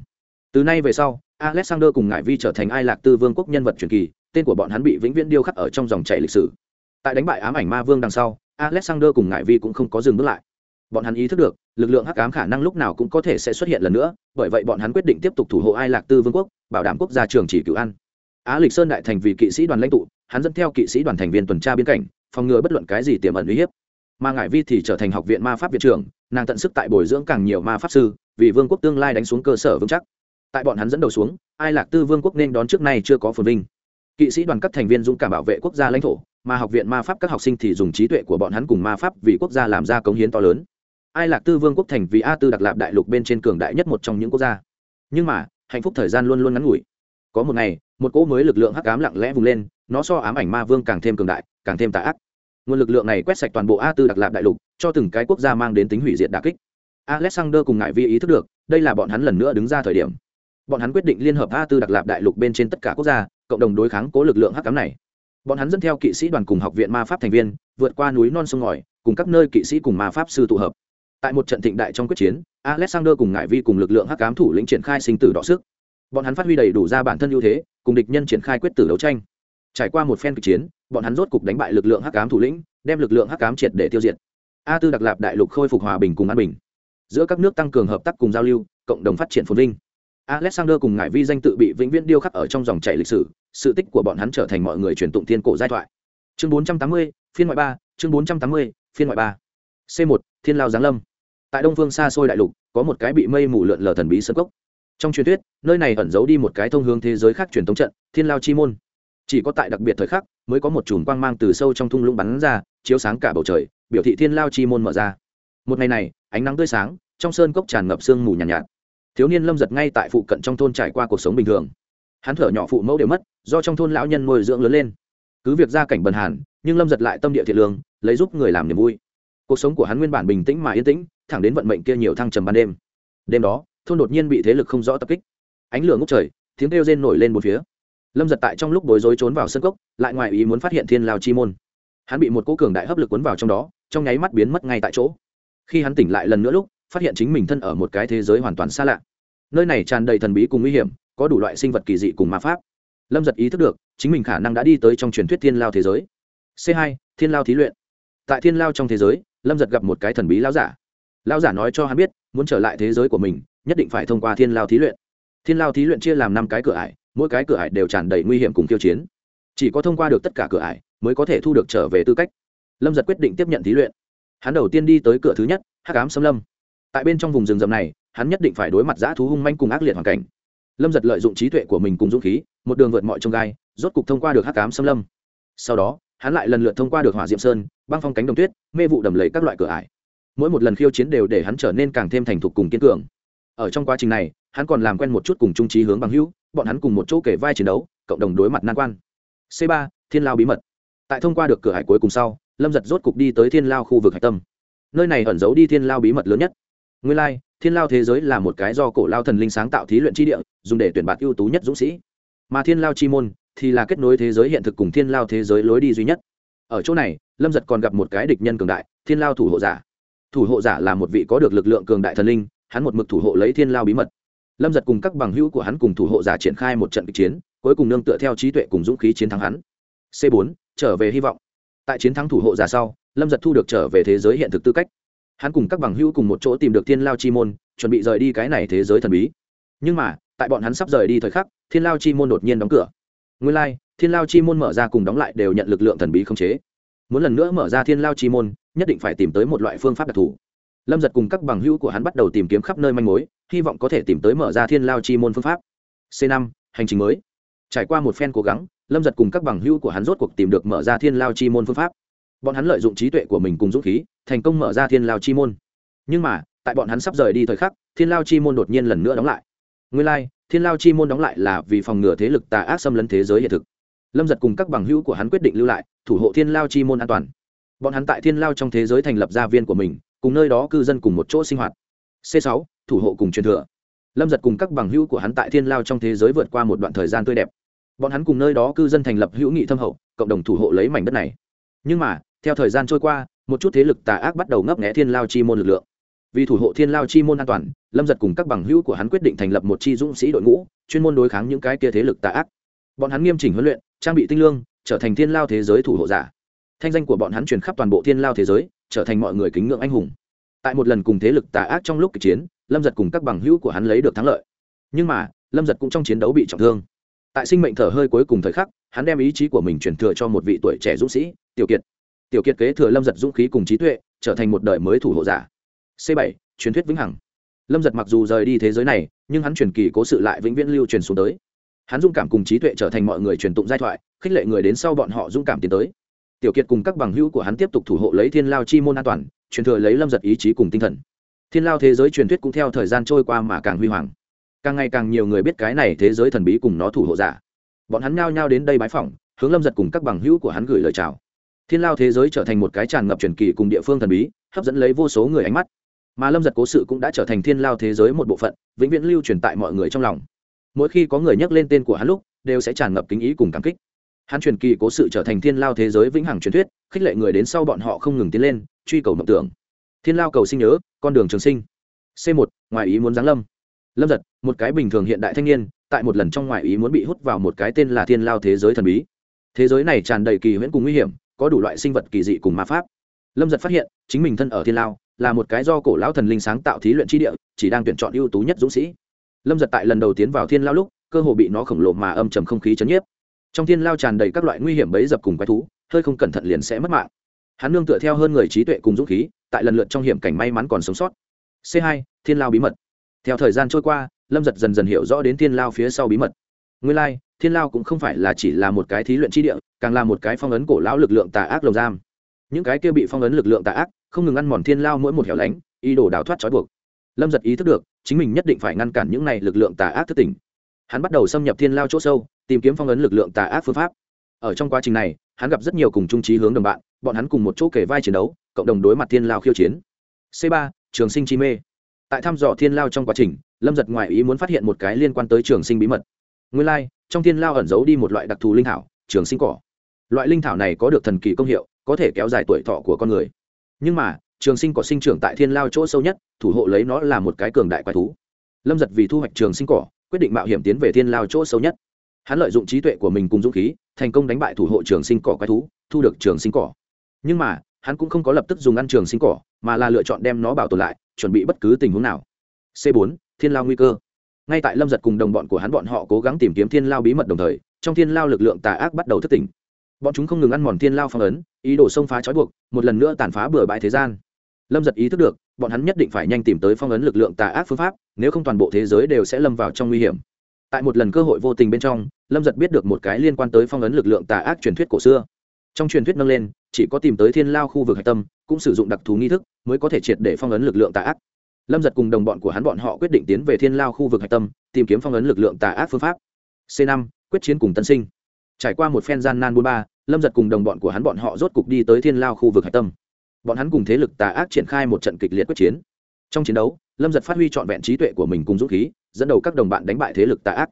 Từ nay về sau, alexander cùng ngải vi trở thành ai lạc tư vương quốc nhân vật truyền kỳ, tên của bọn hắn bị vĩnh viễn điêu khắc ở trong dòng chảy lịch sử. Tại đánh bại ám ảnh ma vương đằng sau, alexander cùng ngải vi cũng không có dừng bước lại. Bọn hắn ý thức được, lực lượng hắc ám khả năng lúc nào cũng có thể sẽ xuất hiện lần nữa, bởi vậy bọn hắn quyết định tiếp tục thủ hộ ai lạc tư vương quốc, bảo đảm quốc gia trường chỉ cựu ăn. Á lịch sơn đại thành vì kỵ sĩ đoàn lãnh tụ hắn dẫn theo kỵ sĩ đoàn thành viên tuần tra biên cảnh, phòng ngừa bất luận cái gì tiềm ẩn uy hiếp. Mà ngải vi thì trở thành học viện ma pháp viện trưởng, nàng tận sức tại bồi dưỡng càng nhiều ma pháp sư, vì vương quốc tương lai đánh xuống cơ sở vững chắc. Tại bọn hắn dẫn đầu xuống, ai lạc tư vương quốc nên đón trước nay chưa có phồn vinh. Kỵ sĩ đoàn các thành viên dũng cảm bảo vệ quốc gia lãnh thổ, mà học viện ma pháp các học sinh thì dùng trí tuệ của bọn hắn cùng ma pháp vì quốc gia làm ra cống hiến to lớn. Ai lạc tư vương quốc thành vì a tư đặc lạp đại lục bên trên cường đại nhất một trong những quốc gia. Nhưng mà, hạnh phúc thời gian luôn luôn ngắn ngủi có một ngày, một cỗ mới lực lượng hắc ám lặng lẽ vùng lên, nó so ám ảnh ma vương càng thêm cường đại, càng thêm tà ác. Nguồn lực lượng này quét sạch toàn bộ a tư đặc lạp đại lục, cho từng cái quốc gia mang đến tính hủy diệt đà kích. Alexander cùng ngại vi ý thức được, đây là bọn hắn lần nữa đứng ra thời điểm. Bọn hắn quyết định liên hợp a tư đặc lạp đại lục bên trên tất cả quốc gia, cộng đồng đối kháng cố lực lượng hắc cám này. Bọn hắn dẫn theo kỵ sĩ đoàn cùng học viện ma pháp thành viên, vượt qua núi non sông ngòi, cùng các nơi kỵ sĩ cùng ma pháp sư tụ hợp. Tại một trận thịnh đại trong quyết chiến, alexander cùng ngại vi cùng lực lượng hắc cám thủ lĩnh triển khai sinh tử đọ sức bọn hắn phát huy đầy đủ ra bản thân ưu thế cùng địch nhân triển khai quyết tử đấu tranh. Trải qua một phen kịch chiến bọn hắn rốt cục đánh bại lực lượng hắc cám thủ lĩnh đem lực lượng hắc cám triệt để tiêu diệt. A tư đặc lạp đại lục khôi phục hòa bình cùng an bình. Giữa các nước tăng cường hợp tác cùng giao lưu cộng đồng phát triển phồn vinh. Alexander cùng ngải vi danh tự bị vĩnh viễn điêu khắc ở trong dòng chảy lịch sử sự tích của bọn hắn trở thành mọi người truyền tụng thiên cổ giai thoại. Chương 480, phiên ngoại ba chương 480, phiên ngoại ba. C 1 thiên lao giáng lâm. Tại đông phương xa xôi đại lục có một cái bị mây mù lượn lờ thần bí sơn cốc trong truyền thuyết nơi này ẩn giấu đi một cái thông hướng thế giới khác truyền thống trận thiên lao chi môn. Chỉ có tại đặc biệt thời khắc mới có một chùm quang mang từ sâu trong thung lũng bắn ra chiếu sáng cả bầu trời biểu thị thiên lao chi môn mở ra. Một ngày này ánh nắng tươi sáng trong sơn cốc tràn ngập sương mù nhàn nhạt, nhạt. Thiếu niên lâm giật ngay tại phụ cận trong thôn trải qua cuộc sống bình thường. Hắn thở nhỏ phụ mẫu đều mất do trong thôn lão nhân nuôi dưỡng lớn lên. Cứ việc ra cảnh bần hàn nhưng lâm giật lại tâm địa thiện lương lấy giúp người làm niềm vui. Cuộc sống của hắn nguyên bản bình tĩnh mà yên tĩnh thẳng đến vận mệnh kia nhiều thăng trầm ban đêm. Đêm đó thôn đột nhiên bị thế lực không rõ tập kích. Ánh lửa ngốc trời, tiếng kêu rên nổi lên một phía. Lâm giật tại trong lúc bối rối trốn vào sân cốc, lại ngoài ý muốn phát hiện thiên lao chi môn. Hắn bị một cỗ cường đại hấp lực cuốn vào trong đó, trong nháy mắt biến mất ngay tại chỗ. Khi hắn tỉnh lại lần nữa lúc, phát hiện chính mình thân ở một cái thế giới hoàn toàn xa lạ. Nơi này tràn đầy thần bí cùng nguy hiểm, có đủ loại sinh vật kỳ dị cùng ma pháp. Lâm giật ý thức được, chính mình khả năng đã đi tới trong truyền thuyết thiên lao thế giới. C 2 thiên lao thí luyện. Tại thiên lao trong thế giới, lâm giật gặp một cái thần bí lao giả. Lao giả nói cho hắn biết, muốn trở lại thế giới của mình nhất định phải thông qua thiên lao thí luyện. Thiên lao thí luyện chia làm năm cái cửa ải, mỗi cái cửa ải đều tràn đầy nguy hiểm cùng tiêu chiến. Chỉ có thông qua được tất cả cửa ải, mới có thể thu được trở về tư cách. Lâm giật quyết định tiếp nhận thí luyện. Hắn đầu tiên đi tới cửa thứ nhất, hắc ám xâm lâm. Tại bên trong vùng rừng rậm này, hắn nhất định phải đối mặt giã thú hung manh cùng ác liệt hoàn cảnh. Lâm giật lợi dụng trí tuệ của mình cùng dũng khí, một đường vượt mọi trông gai, rốt cục thông qua được hắc ám xâm lâm. Sau đó, hắn lại lần lượt thông qua được hỏa diệm sơn, băng phong cánh đồng tuyết, mê vụ đầm lầy các loại cửa ải. Mỗi một lần khiêu chiến đều để hắn trở nên càng thêm thành thục cùng kiên cường ở trong quá trình này hắn còn làm quen một chút cùng trung trí hướng bằng hữu bọn hắn cùng một chỗ kể vai chiến đấu cộng đồng đối mặt nan quan. C ba thiên lao bí mật. Tại thông qua được cửa hải cuối cùng sau lâm giật rốt cục đi tới thiên lao khu vực hạch tâm. Nơi này ẩn giấu đi thiên lao bí mật lớn nhất. Nguyên lai、like, thiên lao thế giới là một cái do cổ lao thần linh sáng tạo thí luyện tri địa dùng để tuyển bạt ưu tú nhất dũng sĩ. Mà thiên lao chi môn thì là kết nối thế giới hiện thực cùng thiên lao thế giới lối đi duy nhất. Ở chỗ này lâm giật còn gặp một cái địch nhân cường đại thiên lao thủ hộ giả. Thủ hộ giả là một vị có được lực lượng cường đại thần linh hắn một mực thủ hộ lấy thiên lao bí mật. Lâm giật cùng các bằng hữu của hắn cùng thủ hộ giả triển khai một trận kịch chiến cuối cùng nương tựa theo trí tuệ cùng dũng khí chiến thắng hắn. C 4 trở về hy vọng. Tại chiến thắng thủ hộ giả sau lâm giật thu được trở về thế giới hiện thực tư cách. Hắn cùng các bằng hữu cùng một chỗ tìm được thiên lao chi môn chuẩn bị rời đi cái này thế giới thần bí. Nhưng mà tại bọn hắn sắp rời đi thời khắc thiên lao chi môn đột nhiên đóng cửa. Nguyên lai、like, thiên lao chi môn mở ra cùng đóng lại đều nhận lực lượng thần bí không chế. Muốn lần nữa mở ra thiên lao chi môn nhất định phải tìm tới một loại phương pháp đặc thù lâm giật cùng các bằng hữu của hắn bắt đầu tìm kiếm khắp nơi manh mối hy vọng có thể tìm tới mở ra thiên lao chi môn phương pháp. C năm hành trình mới. Trải qua một phen cố gắng lâm giật cùng các bằng hữu của hắn rốt cuộc tìm được mở ra thiên lao chi môn phương pháp. Bọn hắn lợi dụng trí tuệ của mình cùng dũng khí thành công mở ra thiên lao chi môn. Nhưng mà tại bọn hắn sắp rời đi thời khắc thiên lao chi môn đột nhiên lần nữa đóng lại. Nguyên lai、like, thiên lao chi môn đóng lại là vì phòng ngừa thế lực tà ác xâm lấn thế giới hiện thực. Lâm giật cùng các bằng hữu của hắn quyết định lưu lại thủ hộ thiên lao chi môn an toàn. Bọn hắn tại thiên lao trong thế giới thành lập gia viên của mình cùng nơi đó cư dân cùng một chỗ sinh hoạt. C 6 thủ hộ cùng truyền thừa. Lâm giật cùng các bằng hữu của hắn tại thiên lao trong thế giới vượt qua một đoạn thời gian tươi đẹp. Bọn hắn cùng nơi đó cư dân thành lập hữu nghị thâm hậu, cộng đồng thủ hộ lấy mảnh đất này. Nhưng mà, theo thời gian trôi qua, một chút thế lực tà ác bắt đầu ngấp nghẽ thiên lao chi môn lực lượng. Vì thủ hộ thiên lao chi môn an toàn, lâm giật cùng các bằng hữu của hắn quyết định thành lập một chi dũng sĩ đội ngũ, chuyên môn đối kháng những cái kia thế lực tà ác. Bọn hắn nghiêm chỉnh huấn luyện, trang bị tinh lương, trở thành thiên lao thế giới thủ hộ giả. Thanh danh của bọn hắn truyền khắp toàn bộ thiên lao thế giới trở thành mọi người kính ngưỡng anh hùng. Tại một lần cùng thế lực tà ác trong lúc kịch chiến, lâm giật cùng các bằng hữu của hắn lấy được thắng lợi. Nhưng mà, lâm giật cũng trong chiến đấu bị trọng thương. Tại sinh mệnh thở hơi cuối cùng thời khắc, hắn đem ý chí của mình truyền thừa cho một vị tuổi trẻ dũng sĩ, tiểu kiệt. Tiểu kiệt kế thừa lâm giật dũng khí cùng trí tuệ, trở thành một đời mới thủ hộ giả. C 7 truyền thuyết vĩnh hằng. Lâm giật mặc dù rời đi thế giới này, nhưng hắn truyền kỳ cố sự lại vĩnh viễn lưu truyền xuống tới. Hắn dung cảm cùng trí tuệ trở thành mọi người truyền tụng giai thoại, khích lệ người đến sau bọn họ dung cảm tiến tới tiểu kiệt cùng các bằng hữu của hắn tiếp tục thủ hộ lấy thiên lao chi môn an toàn, truyền thừa lấy lâm giật ý chí cùng tinh thần. Thiên lao thế giới truyền thuyết cũng theo thời gian trôi qua mà càng huy hoàng. Càng ngày càng nhiều người biết cái này thế giới thần bí cùng nó thủ hộ giả. Bọn hắn nhao nhao đến đây bái phỏng, hướng lâm giật cùng các bằng hữu của hắn gửi lời chào. Thiên lao thế giới trở thành một cái tràn ngập truyền kỳ cùng địa phương thần bí, hấp dẫn lấy vô số người ánh mắt. Mà lâm giật cố sự cũng đã trở thành thiên lao thế giới một bộ phận, vĩnh viễn lưu truyền tại mọi người trong lòng. Mỗi khi có người nhắc lên tên của hắn lúc, đều sẽ tràn ngập kính ý cùng cảm kích hắn truyền kỳ cố sự trở thành thiên lao thế giới vĩnh hằng truyền thuyết, khích lệ người đến sau bọn họ không ngừng tiến lên, truy cầu mộng tưởng. Thiên lao cầu sinh nhớ, con đường trường sinh. C một, ngoài ý muốn giáng lâm. Lâm giật, một cái bình thường hiện đại thanh niên, tại một lần trong ngoài ý muốn bị hút vào một cái tên là thiên lao thế giới thần bí. Thế giới này tràn đầy kỳ huyễn cùng nguy hiểm, có đủ loại sinh vật kỳ dị cùng ma pháp. Lâm giật phát hiện, chính mình thân ở thiên lao, là một cái do cổ lão thần linh sáng tạo thí luyện tri địa, chỉ đang tuyển chọn ưu tú nhất dũng sĩ. Lâm giật tại lần đầu tiến vào thiên lao lúc, cơ hồ bị nó khổng lồ mà âm trầm không khí chấn nhiếp trong thiên lao tràn đầy các loại nguy hiểm bấy dập cùng quái thú hơi không cẩn thận liền sẽ mất mạng. Hắn nương tựa theo hơn người trí tuệ cùng dũng khí tại lần lượt trong hiểm cảnh may mắn còn sống sót. C hai thiên lao bí mật. Theo thời gian trôi qua lâm giật dần dần hiểu rõ đến thiên lao phía sau bí mật. Nguyên lai、like, thiên lao cũng không phải là chỉ là một cái thí luyện tri địa càng là một cái phong ấn cổ lão lực lượng tà ác lồng giam. Những cái kia bị phong ấn lực lượng tà ác không ngừng ăn mòn thiên lao mỗi một hẻo lánh ý đồ đào thoát trói buộc. Lâm giật ý thức được chính mình nhất định phải ngăn cản những này lực lượng tà ác thức tỉnh. Hắn bắt đầu xâm nhập thiên lao chỗ sâu tìm kiếm phong ấn lực lượng tà ác phương pháp. Ở trong quá trình này hắn gặp rất nhiều cùng trung trí hướng đồng bạn bọn hắn cùng một chỗ kể vai chiến đấu cộng đồng đối mặt thiên lao khiêu chiến. C ba trường sinh chi mê. Tại thăm dò thiên lao trong quá trình lâm giật ngoài ý muốn phát hiện một cái liên quan tới trường sinh bí mật. Nguyên lai、like, trong thiên lao ẩn giấu đi một loại đặc thù linh thảo trường sinh cỏ. Loại linh thảo này có được thần kỳ công hiệu có thể kéo dài tuổi thọ của con người. Nhưng mà trường sinh cỏ sinh trưởng tại thiên lao chỗ sâu nhất thủ hộ lấy nó là một cái cường đại quái thú. Lâm giật vì thu hoạch trường sinh cỏ quyết định mạo hiểm tiến về thiên lao chỗ sâu nhất hắn lợi dụng trí tuệ của mình cùng dũng khí, thành công đánh bại thủ hộ trường sinh cỏ quái thú, thu được trường sinh cỏ. Nhưng mà, hắn cũng không có lập tức dùng ăn trường sinh cỏ, mà là lựa chọn đem nó bảo tồn lại, chuẩn bị bất cứ tình huống nào. C 4 thiên lao nguy cơ. Ngay tại lâm giật cùng đồng bọn của hắn bọn họ cố gắng tìm kiếm thiên lao bí mật đồng thời, trong thiên lao lực lượng tà ác bắt đầu thức tỉnh. Bọn chúng không ngừng ăn mòn thiên lao phong ấn, ý đồ xông phá trói buộc, một lần nữa tàn phá bừa bãi thế gian. Lâm giật ý thức được, bọn hắn nhất định phải nhanh tìm tới phong ấn lực lượng tà ác phương pháp, nếu không toàn bộ thế giới đều sẽ lâm vào trong nguy hiểm tại một lần cơ hội vô tình bên trong, lâm giật biết được một cái liên quan tới phong ấn lực lượng tà ác truyền thuyết cổ xưa. Trong truyền thuyết nâng lên, chỉ có tìm tới thiên lao khu vực hạch tâm, cũng sử dụng đặc thù nghi thức mới có thể triệt để phong ấn lực lượng tà ác. Lâm giật cùng đồng bọn của hắn bọn họ quyết định tiến về thiên lao khu vực hạch tâm, tìm kiếm phong ấn lực lượng tà ác phương pháp. C năm, quyết chiến cùng tân sinh. Trải qua một phen gian nan bốn ba, lâm giật cùng đồng bọn của hắn bọn họ rốt cục đi tới thiên lao khu vực hạch tâm. Bọn hắn cùng thế lực tà ác triển khai một trận kịch liệt quyết chiến. Trong chiến đấu, lâm giật phát huy trọn vẹn trí tuệ của mình cùng dũng khí dẫn đầu các đồng bạn đánh bại thế lực tà ác.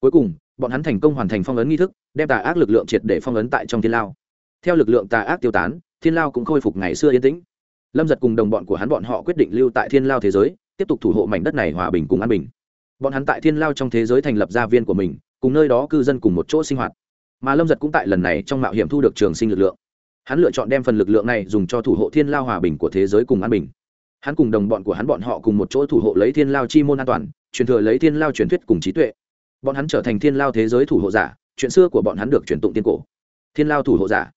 Cuối cùng, bọn hắn thành công hoàn thành phong ấn nghi thức, đem tà ác lực lượng triệt để phong ấn tại trong thiên lao. Theo lực lượng tà ác tiêu tán, thiên lao cũng khôi phục ngày xưa yên tĩnh. Lâm giật cùng đồng bọn của hắn bọn họ quyết định lưu tại thiên lao thế giới, tiếp tục thủ hộ mảnh đất này hòa bình cùng an bình. Bọn hắn tại thiên lao trong thế giới thành lập gia viên của mình, cùng nơi đó cư dân cùng một chỗ sinh hoạt. Mà lâm giật cũng tại lần này trong mạo hiểm thu được trường sinh lực lượng. Hắn lựa chọn đem phần lực lượng này dùng cho thủ hộ thiên lao hòa bình của thế giới cùng an bình. Hắn cùng đồng bọn của hắn bọn họ cùng một chỗ thủ hộ lấy thiên lao chi môn an toàn truyền thừa lấy thiên lao truyền thuyết cùng trí tuệ. Bọn hắn trở thành thiên lao thế giới thủ hộ giả, chuyện xưa của bọn hắn được truyền tụng tiên cổ. Thiên lao thủ hộ giả.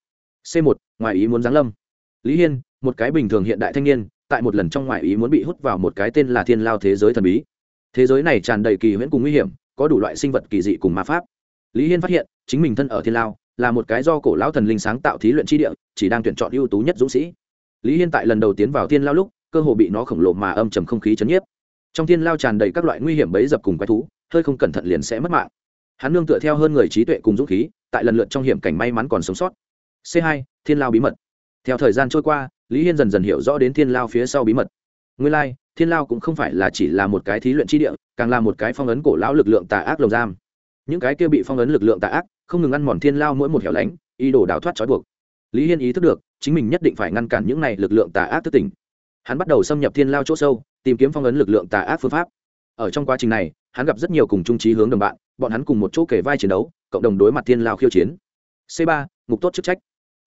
C một, ngoài ý muốn giáng lâm. Lý hiên, một cái bình thường hiện đại thanh niên, tại một lần trong ngoại ý muốn bị hút vào một cái tên là thiên lao thế giới thần bí. Thế giới này tràn đầy kỳ huyễn cùng nguy hiểm, có đủ loại sinh vật kỳ dị cùng ma pháp. Lý hiên phát hiện, chính mình thân ở thiên lao, là một cái do cổ lão thần linh sáng tạo thí luyện tri địa, chỉ đang tuyển chọn ưu tú nhất dũng sĩ. Lý hiên tại lần đầu tiến vào thiên lao lúc, cơ hồ bị nó khổng lồ mà âm trầm không khí chấn nhiếp trong thiên lao tràn đầy các loại nguy hiểm bấy dập cùng quái thú hơi không cẩn thận liền sẽ mất mạng. Hắn nương tựa theo hơn người trí tuệ cùng dũng khí tại lần lượt trong hiểm cảnh may mắn còn sống sót. C hai thiên lao bí mật. Theo thời gian trôi qua lý hiên dần dần hiểu rõ đến thiên lao phía sau bí mật. Nguyên lai、like, thiên lao cũng không phải là chỉ là một cái thí luyện tri địa càng là một cái phong ấn cổ lão lực lượng tà ác lồng giam. Những cái kia bị phong ấn lực lượng tà ác không ngừng ăn mòn thiên lao mỗi một hẻo lánh ý đồ đào thoát trói buộc. Lý hiên ý thức được chính mình nhất định phải ngăn cản những này lực lượng tà ác thức tỉnh. Hắn bắt đầu xâm nhập thiên lao chỗ sâu tìm kiếm phong ấn lực lượng tà ác phương pháp. Ở trong quá trình này, hắn gặp rất nhiều cùng trung trí hướng đồng bạn, bọn hắn cùng một chỗ kể vai chiến đấu, cộng đồng đối mặt thiên lao khiêu chiến. C ba, ngục tốt chức trách.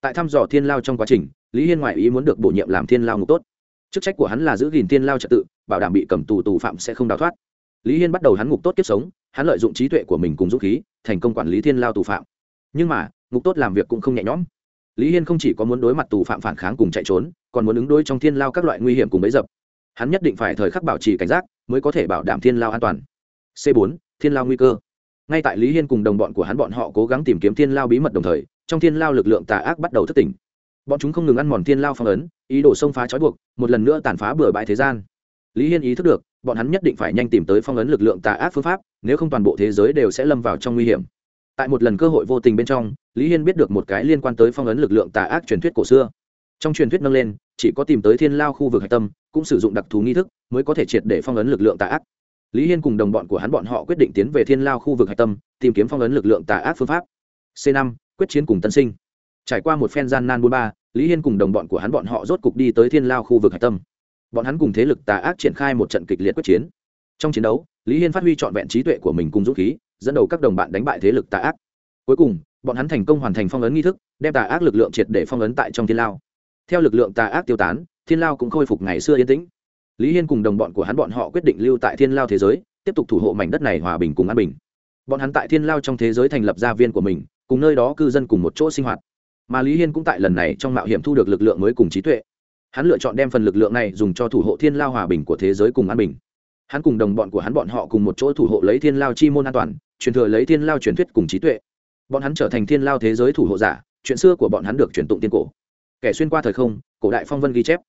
Tại thăm dò thiên lao trong quá trình, lý hiên ngoại ý muốn được bổ nhiệm làm thiên lao ngục tốt. Chức trách của hắn là giữ gìn thiên lao trật tự, bảo đảm bị cầm tù tù phạm sẽ không đào thoát. Lý hiên bắt đầu hắn ngục tốt kiếp sống, hắn lợi dụng trí tuệ của mình cùng dũng khí, thành công quản lý thiên lao tù phạm. Nhưng mà, ngục tốt làm việc cũng không nhẹ nhõm. Lý hiên không chỉ có muốn đối mặt tù phạm phản kháng cùng chạy trốn, còn muốn ứng đối trong thiên lao các loại nguy hiểm cùng bấy dập hắn nhất định phải thời khắc bảo trì cảnh giác, mới có thể bảo đảm thiên lao an toàn. C 4 thiên lao nguy cơ. Ngay tại lý hiên cùng đồng bọn của hắn bọn họ cố gắng tìm kiếm thiên lao bí mật đồng thời, trong thiên lao lực lượng tà ác bắt đầu thất tỉnh. Bọn chúng không ngừng ăn mòn thiên lao phong ấn, ý đồ xông phá trói buộc, một lần nữa tàn phá bừa bãi thế gian. Lý hiên ý thức được, bọn hắn nhất định phải nhanh tìm tới phong ấn lực lượng tà ác phương pháp, nếu không toàn bộ thế giới đều sẽ lâm vào trong nguy hiểm. Tại một lần cơ hội vô tình bên trong, lý hiên biết được một cái liên quan tới phong ấn lực lượng tà ác truyền thuyết cổ xưa trong truyền thuyết nâng lên, chỉ có tìm tới thiên lao khu vực hạch tâm, cũng sử dụng đặc thù nghi thức, mới có thể triệt để phong ấn lực lượng tà ác. Lý hiên cùng đồng bọn của hắn bọn họ quyết định tiến về thiên lao khu vực hạch tâm, tìm kiếm phong ấn lực lượng tà ác phương pháp. C năm, quyết chiến cùng tân sinh. Trải qua một phen gian nan bốn ba, lý hiên cùng đồng bọn của hắn bọn họ rốt cục đi tới thiên lao khu vực hạch tâm. Bọn hắn cùng thế lực tà ác triển khai một trận kịch liệt quyết chiến. Trong chiến đấu, lý hiên phát huy trọn vẹn trí tuệ của mình cùng dũng khí, dẫn đầu các đồng bạn đánh bại thế lực tà ác. Cuối cùng, bọn hắn thành công hoàn thành phong ấn nghi thức, đem tà ác lực lượng triệt để phong ấn tại trong thiên lao theo lực lượng tà ác tiêu tán, thiên lao cũng khôi phục ngày xưa yên tĩnh. Lý hiên cùng đồng bọn của hắn bọn họ quyết định lưu tại thiên lao thế giới, tiếp tục thủ hộ mảnh đất này hòa bình cùng an bình. Bọn hắn tại thiên lao trong thế giới thành lập gia viên của mình, cùng nơi đó cư dân cùng một chỗ sinh hoạt. Mà lý hiên cũng tại lần này trong mạo hiểm thu được lực lượng mới cùng trí tuệ. Hắn lựa chọn đem phần lực lượng này dùng cho thủ hộ thiên lao hòa bình của thế giới cùng an bình. Hắn cùng đồng bọn của hắn bọn họ cùng một chỗ thủ hộ lấy thiên lao chi môn an toàn, truyền thừa lấy thiên lao truyền thuyết cùng trí tuệ. Bọn hắn trở thành thiên lao thế giới thủ hộ giả, chuyện xưa của bọn hắn được truyền tụng tiên cổ kẻ xuyên qua thời không, cổ đại phong vân ghi chép.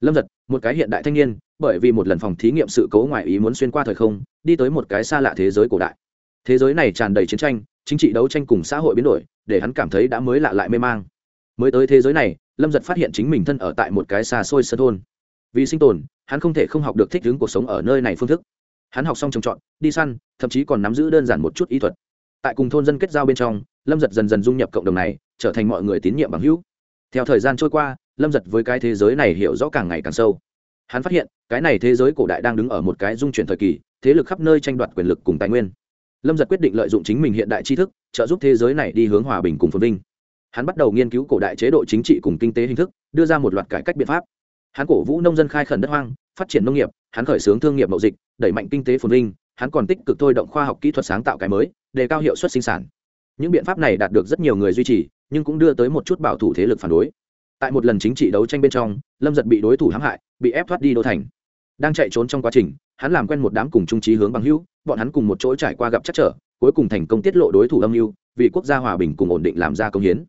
Lâm giật một cái hiện đại thanh niên, bởi vì một lần phòng thí nghiệm sự cố ngoại ý muốn xuyên qua thời không, đi tới một cái xa lạ thế giới cổ đại. Thế giới này tràn đầy chiến tranh, chính trị đấu tranh cùng xã hội biến đổi, để hắn cảm thấy đã mới lạ lại mê mang. Mới tới thế giới này, lâm giật phát hiện chính mình thân ở tại một cái xa xôi sân thôn. Vì sinh tồn, hắn không thể không học được thích ứng cuộc sống ở nơi này phương thức. Hắn học xong trồng trọt, đi săn, thậm chí còn nắm giữ đơn giản một chút ý thuật. Tại cùng thôn dân kết giao bên trong, lâm giật dần dần dung nhập cộng đồng này, trở thành mọi người tín nhiệm bằng hữu theo thời gian trôi qua, lâm giật với cái thế giới này hiểu rõ càng ngày càng sâu. Hắn phát hiện, cái này thế giới cổ đại đang đứng ở một cái dung chuyển thời kỳ, thế lực khắp nơi tranh đoạt quyền lực cùng tài nguyên. Lâm giật quyết định lợi dụng chính mình hiện đại tri thức, trợ giúp thế giới này đi hướng hòa bình cùng phồn vinh. Hắn bắt đầu nghiên cứu cổ đại chế độ chính trị cùng kinh tế hình thức, đưa ra một loạt cải cách biện pháp. Hắn cổ vũ nông dân khai khẩn đất hoang, phát triển nông nghiệp, hắn khởi xướng thương nghiệp mậu dịch, đẩy mạnh kinh tế phồn vinh, hắn còn tích cực thôi động khoa học kỹ thuật sáng tạo cái mới, đề cao hiệu suất sinh sản những biện pháp này đạt được rất nhiều người duy trì, nhưng cũng đưa tới một chút bảo thủ thế lực phản đối. Tại một lần chính trị đấu tranh bên trong, lâm giật bị đối thủ hãm hại, bị ép thoát đi đô thành. Đang chạy trốn trong quá trình, hắn làm quen một đám cùng trung trí hướng bằng hữu, bọn hắn cùng một chỗ trải qua gặp chắc trở, cuối cùng thành công tiết lộ đối thủ âm mưu, vì quốc gia hòa bình cùng ổn định làm ra công hiến.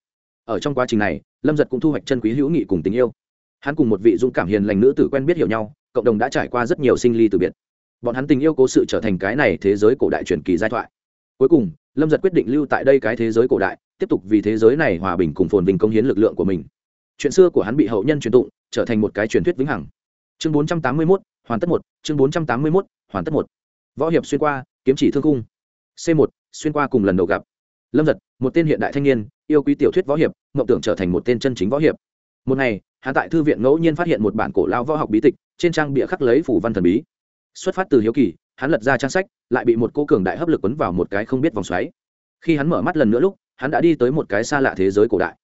Ở trong quá trình này, lâm giật cũng thu hoạch chân quý hữu nghị cùng tình yêu. Hắn cùng một vị dũng cảm hiền lành nữ tử quen biết hiểu nhau, cộng đồng đã trải qua rất nhiều sinh ly từ biệt. Bọn hắn tình yêu cố sự trở thành cái này thế giới cổ đại truyền kỳ giai thoại cuối cùng, lâm giật quyết định lưu tại đây cái thế giới cổ đại, tiếp tục vì thế giới này hòa bình cùng phồn vinh công hiến lực lượng của mình. Chuyện xưa của hắn bị hậu nhân truyền tụng, trở thành một cái truyền thuyết vĩnh hằng. Chương bốn trăm tám mươi mốt, hoàn tất một, chương bốn trăm tám mươi mốt, hoàn tất một. Võ hiệp xuyên qua, kiếm chỉ thương cung. C một, xuyên qua cùng lần đầu gặp. Lâm giật, một tên hiện đại thanh niên, yêu quý tiểu thuyết võ hiệp, mộng tưởng trở thành một tên chân chính võ hiệp. Một ngày, hắn tại thư viện ngẫu nhiên phát hiện một bản cổ lao võ học bí tịch, trên trang bịa khắc lấy phủ văn thần bí. Xuất phát từ hiếu kỳ hắn lật ra trang sách, lại bị một cô cường đại hấp lực quấn vào một cái không biết vòng xoáy. Khi hắn mở mắt lần nữa lúc, hắn đã đi tới một cái xa lạ thế giới cổ đại.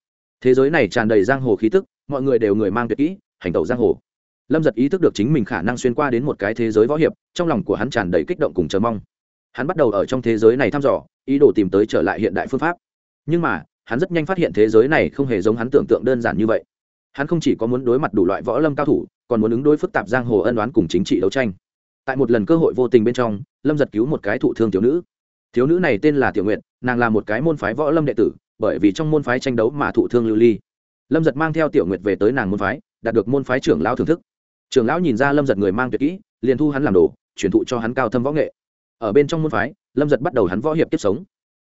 Thế giới này tràn đầy giang hồ khí tức, mọi người đều người mang tuyệt kỹ, hành tẩu giang hồ. Lâm giật ý thức được chính mình khả năng xuyên qua đến một cái thế giới võ hiệp, trong lòng của hắn tràn đầy kích động cùng chờ mong. Hắn bắt đầu ở trong thế giới này thăm dò, ý đồ tìm tới trở lại hiện đại phương pháp. Nhưng mà, hắn rất nhanh phát hiện thế giới này không hề giống hắn tưởng tượng đơn giản như vậy. Hắn không chỉ có muốn đối mặt đủ loại võ lâm cao thủ, còn muốn ứng đối phức tạp giang hồ ân đoán cùng chính trị đấu tranh tại một lần cơ hội vô tình bên trong, lâm giật cứu một cái thụ thương thiếu nữ. Thiếu nữ này tên là tiểu nguyện nàng là một cái môn phái võ lâm đệ tử, bởi vì trong môn phái tranh đấu mà thụ thương lưu ly. Lâm giật mang theo tiểu nguyệt về tới nàng môn phái, đạt được môn phái trưởng lão thưởng thức. Trưởng lão nhìn ra lâm giật người mang tuyệt kỹ, liền thu hắn làm đồ, truyền thụ cho hắn cao thâm võ nghệ. Ở bên trong môn phái, lâm giật bắt đầu hắn võ hiệp tiếp sống.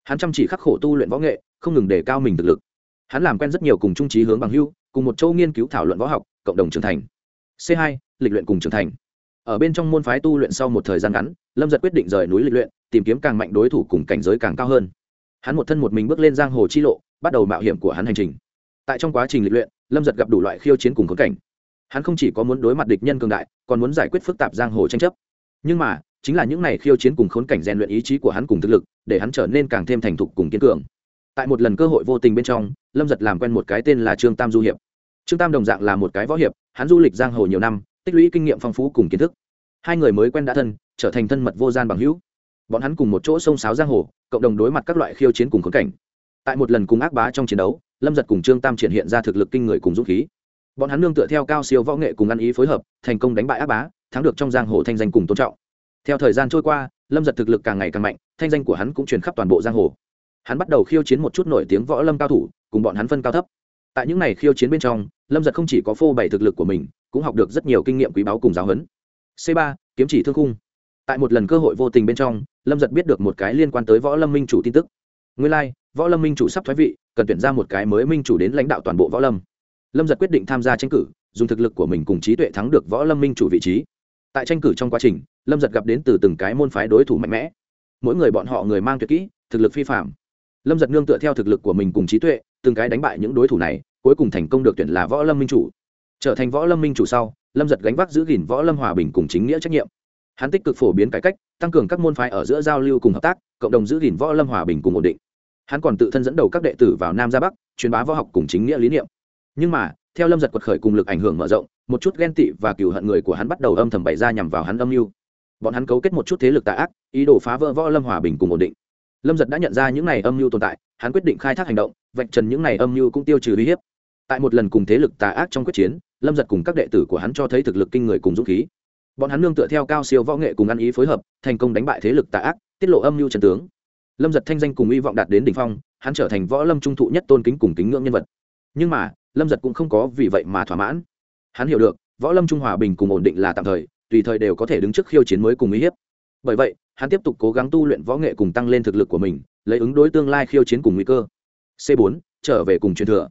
Hắn chăm chỉ khắc khổ tu luyện võ nghệ, không ngừng đề cao mình thực lực. Hắn làm quen rất nhiều cùng trung trí hướng bằng hưu, cùng một châu nghiên cứu thảo luận võ học, cộng đồng trưởng thành. C 2 lịch luyện cùng trưởng thành ở bên trong môn phái tu luyện sau một thời gian ngắn, lâm giật quyết định rời núi lịch luyện, tìm kiếm càng mạnh đối thủ cùng cảnh giới càng cao hơn. Hắn một thân một mình bước lên giang hồ chi lộ, bắt đầu mạo hiểm của hắn hành trình. Tại trong quá trình lịch luyện, lâm giật gặp đủ loại khiêu chiến cùng khốn cảnh. Hắn không chỉ có muốn đối mặt địch nhân cường đại, còn muốn giải quyết phức tạp giang hồ tranh chấp. Nhưng mà, chính là những n à y khiêu chiến cùng khốn cảnh rèn luyện ý chí của hắn cùng thực lực, để hắn trở nên càng thêm thành thục cùng kiên cường. Tại một lần cơ hội vô tình bên trong, lâm giật làm quen một cái tên là trương tam du hiệp. Trương tam đồng dạng là một cái võ hiệp, hắn du lịch giang hồ nhiều năm tích lũy kinh nghiệm phong phú cùng kiến thức. Hai người mới quen đã thân, trở thành thân mật vô gian bằng hữu. Bọn hắn cùng một chỗ sông sáo giang hồ, cộng đồng đối mặt các loại khiêu chiến cùng khốn cảnh. Tại một lần cùng ác bá trong chiến đấu, lâm giật cùng trương tam triển hiện ra thực lực kinh người cùng dũng khí. Bọn hắn nương tựa theo cao siêu võ nghệ cùng ăn ý phối hợp, thành công đánh bại ác bá, thắng được trong giang hồ thanh danh cùng tôn trọng. Theo thời gian trôi qua, lâm giật thực lực càng ngày càng mạnh, thanh danh của hắn cũng truyền khắp toàn bộ giang hồ. Hắn bắt đầu khiêu chiến một chút nổi tiếng võ lâm cao thủ, cùng bọn hắn phân cao thấp. Tại những n à y khiêu chiến bên trong, lâm giật không chỉ có phô bày thực lực của mình cũng học được rất nhiều kinh nghiệm quý báu cùng giáo huấn. C ba kiếm chỉ thương khung. Tại một lần cơ hội vô tình bên trong lâm giật biết được một cái liên quan tới võ lâm minh chủ tin tức. Nguyên lai、like, võ lâm minh chủ sắp thoái vị cần tuyển ra một cái mới minh chủ đến lãnh đạo toàn bộ võ lâm. Lâm giật quyết định tham gia tranh cử dùng thực lực của mình cùng trí tuệ thắng được võ lâm minh chủ vị trí. Tại tranh cử trong quá trình lâm giật gặp đến từ từng cái môn phái đối thủ mạnh mẽ. Mỗi người bọn họ người mang tuyệt kỹ thực lực phi phạm lâm giật nương tựa theo thực lực của mình cùng trí tuệ từng cái đánh bại những đối thủ này cuối cùng thành công được tuyển là võ lâm minh chủ trở thành võ lâm minh chủ sau, lâm giật gánh vác giữ gìn võ lâm hòa bình cùng chính nghĩa trách nhiệm. Hắn tích cực phổ biến cải cách, tăng cường các môn phái ở giữa giao lưu cùng hợp tác, cộng đồng giữ gìn võ lâm hòa bình cùng ổn định. Hắn còn tự thân dẫn đầu các đệ tử vào nam ra bắc, truyền bá võ học cùng chính nghĩa lý niệm. Nhưng mà, theo lâm giật quật khởi cùng lực ảnh hưởng mở rộng, một chút ghen tị và cừu hận người của hắn bắt đầu âm thầm bày ra nhằm vào hắn âm mưu. Bọn hắn cấu kết một chút thế lực tạ ác, ý đồ phá vỡ võ lâm hòa bình cùng ổn định. Lâm giật đã nhận ra những này âm mưu tồn tại, hắn quyết định khai thác hành động, vạch trần những này âm mưu cũng tiêu trừ uy hiếp tại một lần cùng thế lực tà ác trong quyết chiến, lâm giật cùng các đệ tử của hắn cho thấy thực lực kinh người cùng dũng khí. Bọn hắn nương tựa theo cao siêu võ nghệ cùng ăn ý phối hợp, thành công đánh bại thế lực tà ác, tiết lộ âm mưu trần tướng. Lâm giật thanh danh cùng hy vọng đạt đến đ ỉ n h phong, hắn trở thành võ lâm trung thụ nhất tôn kính cùng kính ngưỡng nhân vật. Nhưng mà, lâm giật cũng không có vì vậy mà thỏa mãn. Hắn hiểu được, võ lâm trung hòa bình cùng ổn định là tạm thời, tùy thời đều có thể đứng trước khiêu chiến mới cùng uy hiếp. Bởi vậy, hắn tiếp tục cố gắng tu luyện võ nghệ cùng tăng lên thực lực của mình, lấy ứng đối tương lai khiêu chiến cùng nguy cơ. C 4 trở về cùng truyền thừa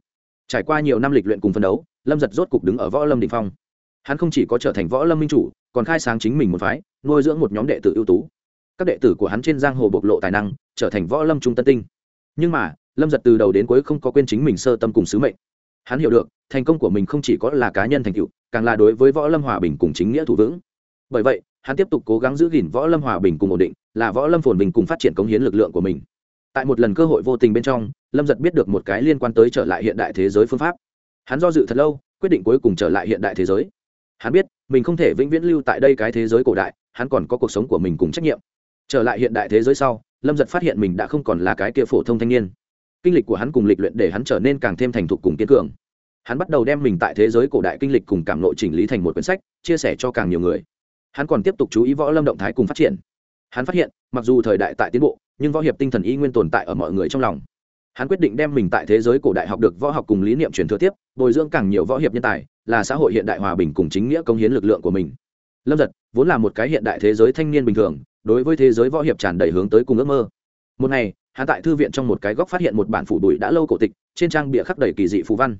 trải qua nhiều năm lịch luyện cùng phân đấu, lâm giật rốt cục đứng ở võ lâm đình phong. Hắn không chỉ có trở thành võ lâm minh chủ, còn khai sáng chính mình một phái, nuôi dưỡng một nhóm đệ tử ưu tú. Các đệ tử của hắn trên giang hồ bộc lộ tài năng, trở thành võ lâm trung tân tinh. Nhưng mà, lâm giật từ đầu đến cuối không có quên chính mình sơ tâm cùng sứ mệnh. Hắn hiểu được, thành công của mình không chỉ có là cá nhân thành tựu, càng là đối với võ lâm hòa bình cùng chính nghĩa thủ vững. Bởi vậy, hắn tiếp tục cố gắng giữ gìn võ lâm hòa bình cùng ổn định, là võ lâm phồn bình cùng phát triển cống hiến lực lượng của mình tại một lần cơ hội vô tình bên trong, lâm giật biết được một cái liên quan tới trở lại hiện đại thế giới phương pháp. Hắn do dự thật lâu, quyết định cuối cùng trở lại hiện đại thế giới. Hắn biết, mình không thể vĩnh viễn lưu tại đây cái thế giới cổ đại, hắn còn có cuộc sống của mình cùng trách nhiệm. Trở lại hiện đại thế giới sau, lâm giật phát hiện mình đã không còn là cái kia phổ thông thanh niên. Kinh lịch của hắn cùng lịch luyện để hắn trở nên càng thêm thành thục cùng kiên cường. Hắn bắt đầu đem mình tại thế giới cổ đại kinh lịch cùng cảm nội chỉnh lý thành một quyển sách, chia sẻ cho càng nhiều người. Hắn còn tiếp tục chú ý võ lâm động thái cùng phát triển. Hắn phát hiện, mặc dù thời đại tại tiến bộ nhưng võ hiệp tinh thần y nguyên tồn tại ở mọi người trong lòng. Hắn quyết định đem mình tại thế giới cổ đại học được võ học cùng lý niệm truyền thừa tiếp, bồi dưỡng càng nhiều võ hiệp nhân tài, là xã hội hiện đại hòa bình cùng chính nghĩa công hiến lực lượng của mình. Lâm giật vốn là một cái hiện đại thế giới thanh niên bình thường, đối với thế giới võ hiệp tràn đầy hướng tới cùng ước mơ. Một ngày, hắn tại thư viện trong một cái góc phát hiện một bản phủ đùi đã lâu cổ tịch, trên trang bịa khắc đầy kỳ dị phù văn.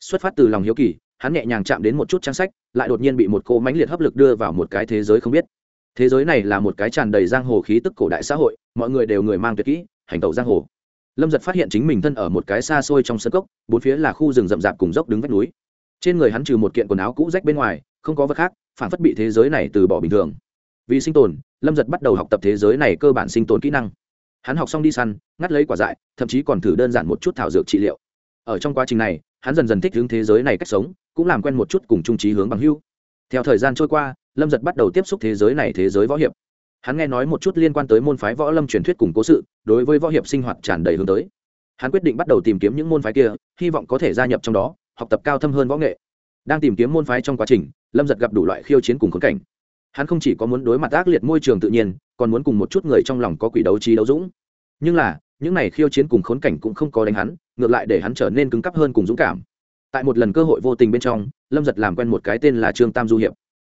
Xuất phát từ lòng hiếu kỳ, hắn nhẹ nhàng chạm đến một chút trang sách, lại đột nhiên bị một cô mãnh liệt hấp lực đưa vào một cái thế giới không biết thế giới này là một cái tràn đầy giang hồ khí tức cổ đại xã hội, mọi người đều người mang tuyệt kỹ, hành tẩu giang hồ. Lâm giật phát hiện chính mình thân ở một cái xa xôi trong sân cốc, bốn phía là khu rừng rậm rạp cùng dốc đứng vách núi. Trên người hắn trừ một kiện quần áo cũ rách bên ngoài, không có vật khác, phản phất bị thế giới này từ bỏ bình thường. Vì sinh tồn, lâm giật bắt đầu học tập thế giới này cơ bản sinh tồn kỹ năng. Hắn học xong đi săn, ngắt lấy quả dại, thậm chí còn thử đơn giản một chút thảo dược trị liệu. Ở trong quá trình này, hắn dần dần thích hướng thế giới này cách sống, cũng làm quen một chút cùng trung trí hướng bằng hưu theo thời gian trôi qua lâm giật bắt đầu tiếp xúc thế giới này thế giới võ hiệp. Hắn nghe nói một chút liên quan tới môn phái võ lâm truyền thuyết cùng cố sự, đối với võ hiệp sinh hoạt tràn đầy hướng tới. Hắn quyết định bắt đầu tìm kiếm những môn phái kia, hy vọng có thể gia nhập trong đó, học tập cao thâm hơn võ nghệ. Đang tìm kiếm môn phái trong quá trình, lâm giật gặp đủ loại khiêu chiến cùng khốn cảnh. Hắn không chỉ có muốn đối mặt ác liệt môi trường tự nhiên, còn muốn cùng một chút người trong lòng có quỷ đấu trí đấu dũng. Nhưng là, những này khiêu chiến cùng khốn cảnh cũng không có đánh hắn, ngược lại để hắn trở nên cứng cắp hơn cùng dũng cảm. Tại một lần cơ hội vô tình bên trong, lâm giật làm quen một cái tên là trương tam du hiệp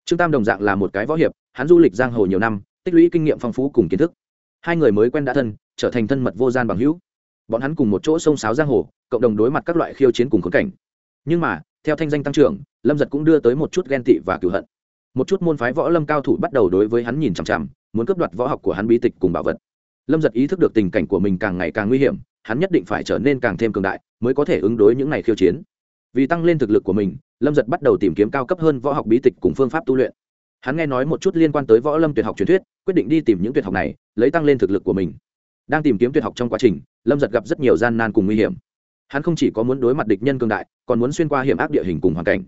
trương tam đồng dạng là một cái võ hiệp, hắn du lịch giang hồ nhiều năm, tích lũy kinh nghiệm phong phú cùng kiến thức. Hai người mới quen đã thân, trở thành thân mật vô gian bằng hữu. Bọn hắn cùng một chỗ sông sáo giang hồ, cộng đồng đối mặt các loại khiêu chiến cùng khốn cảnh. Nhưng mà, theo thanh danh tăng trưởng, lâm giật cũng đưa tới một chút ghen tị và cửu hận. Một chút môn phái võ lâm cao thủ bắt đầu đối với hắn nhìn chằm chằm, muốn cướp đoạt võ học của hắn bí tịch cùng bảo vật. Lâm giật ý thức được tình cảnh của mình càng ngày càng nguy hiểm, hắn nhất định phải trở nên càng thêm cường đại, mới có thể ứng đối những ngày khiêu chiến vì tăng lên thực lực của mình, lâm giật bắt đầu tìm kiếm cao cấp hơn võ học bí tịch cùng phương pháp tu luyện. Hắn nghe nói một chút liên quan tới võ lâm tuyệt học truyền thuyết, quyết định đi tìm những tuyệt học này, lấy tăng lên thực lực của mình. Đang tìm kiếm tuyệt học trong quá trình, lâm giật gặp rất nhiều gian nan cùng nguy hiểm. Hắn không chỉ có muốn đối mặt địch nhân cường đại, còn muốn xuyên qua hiểm ác địa hình cùng hoàn cảnh.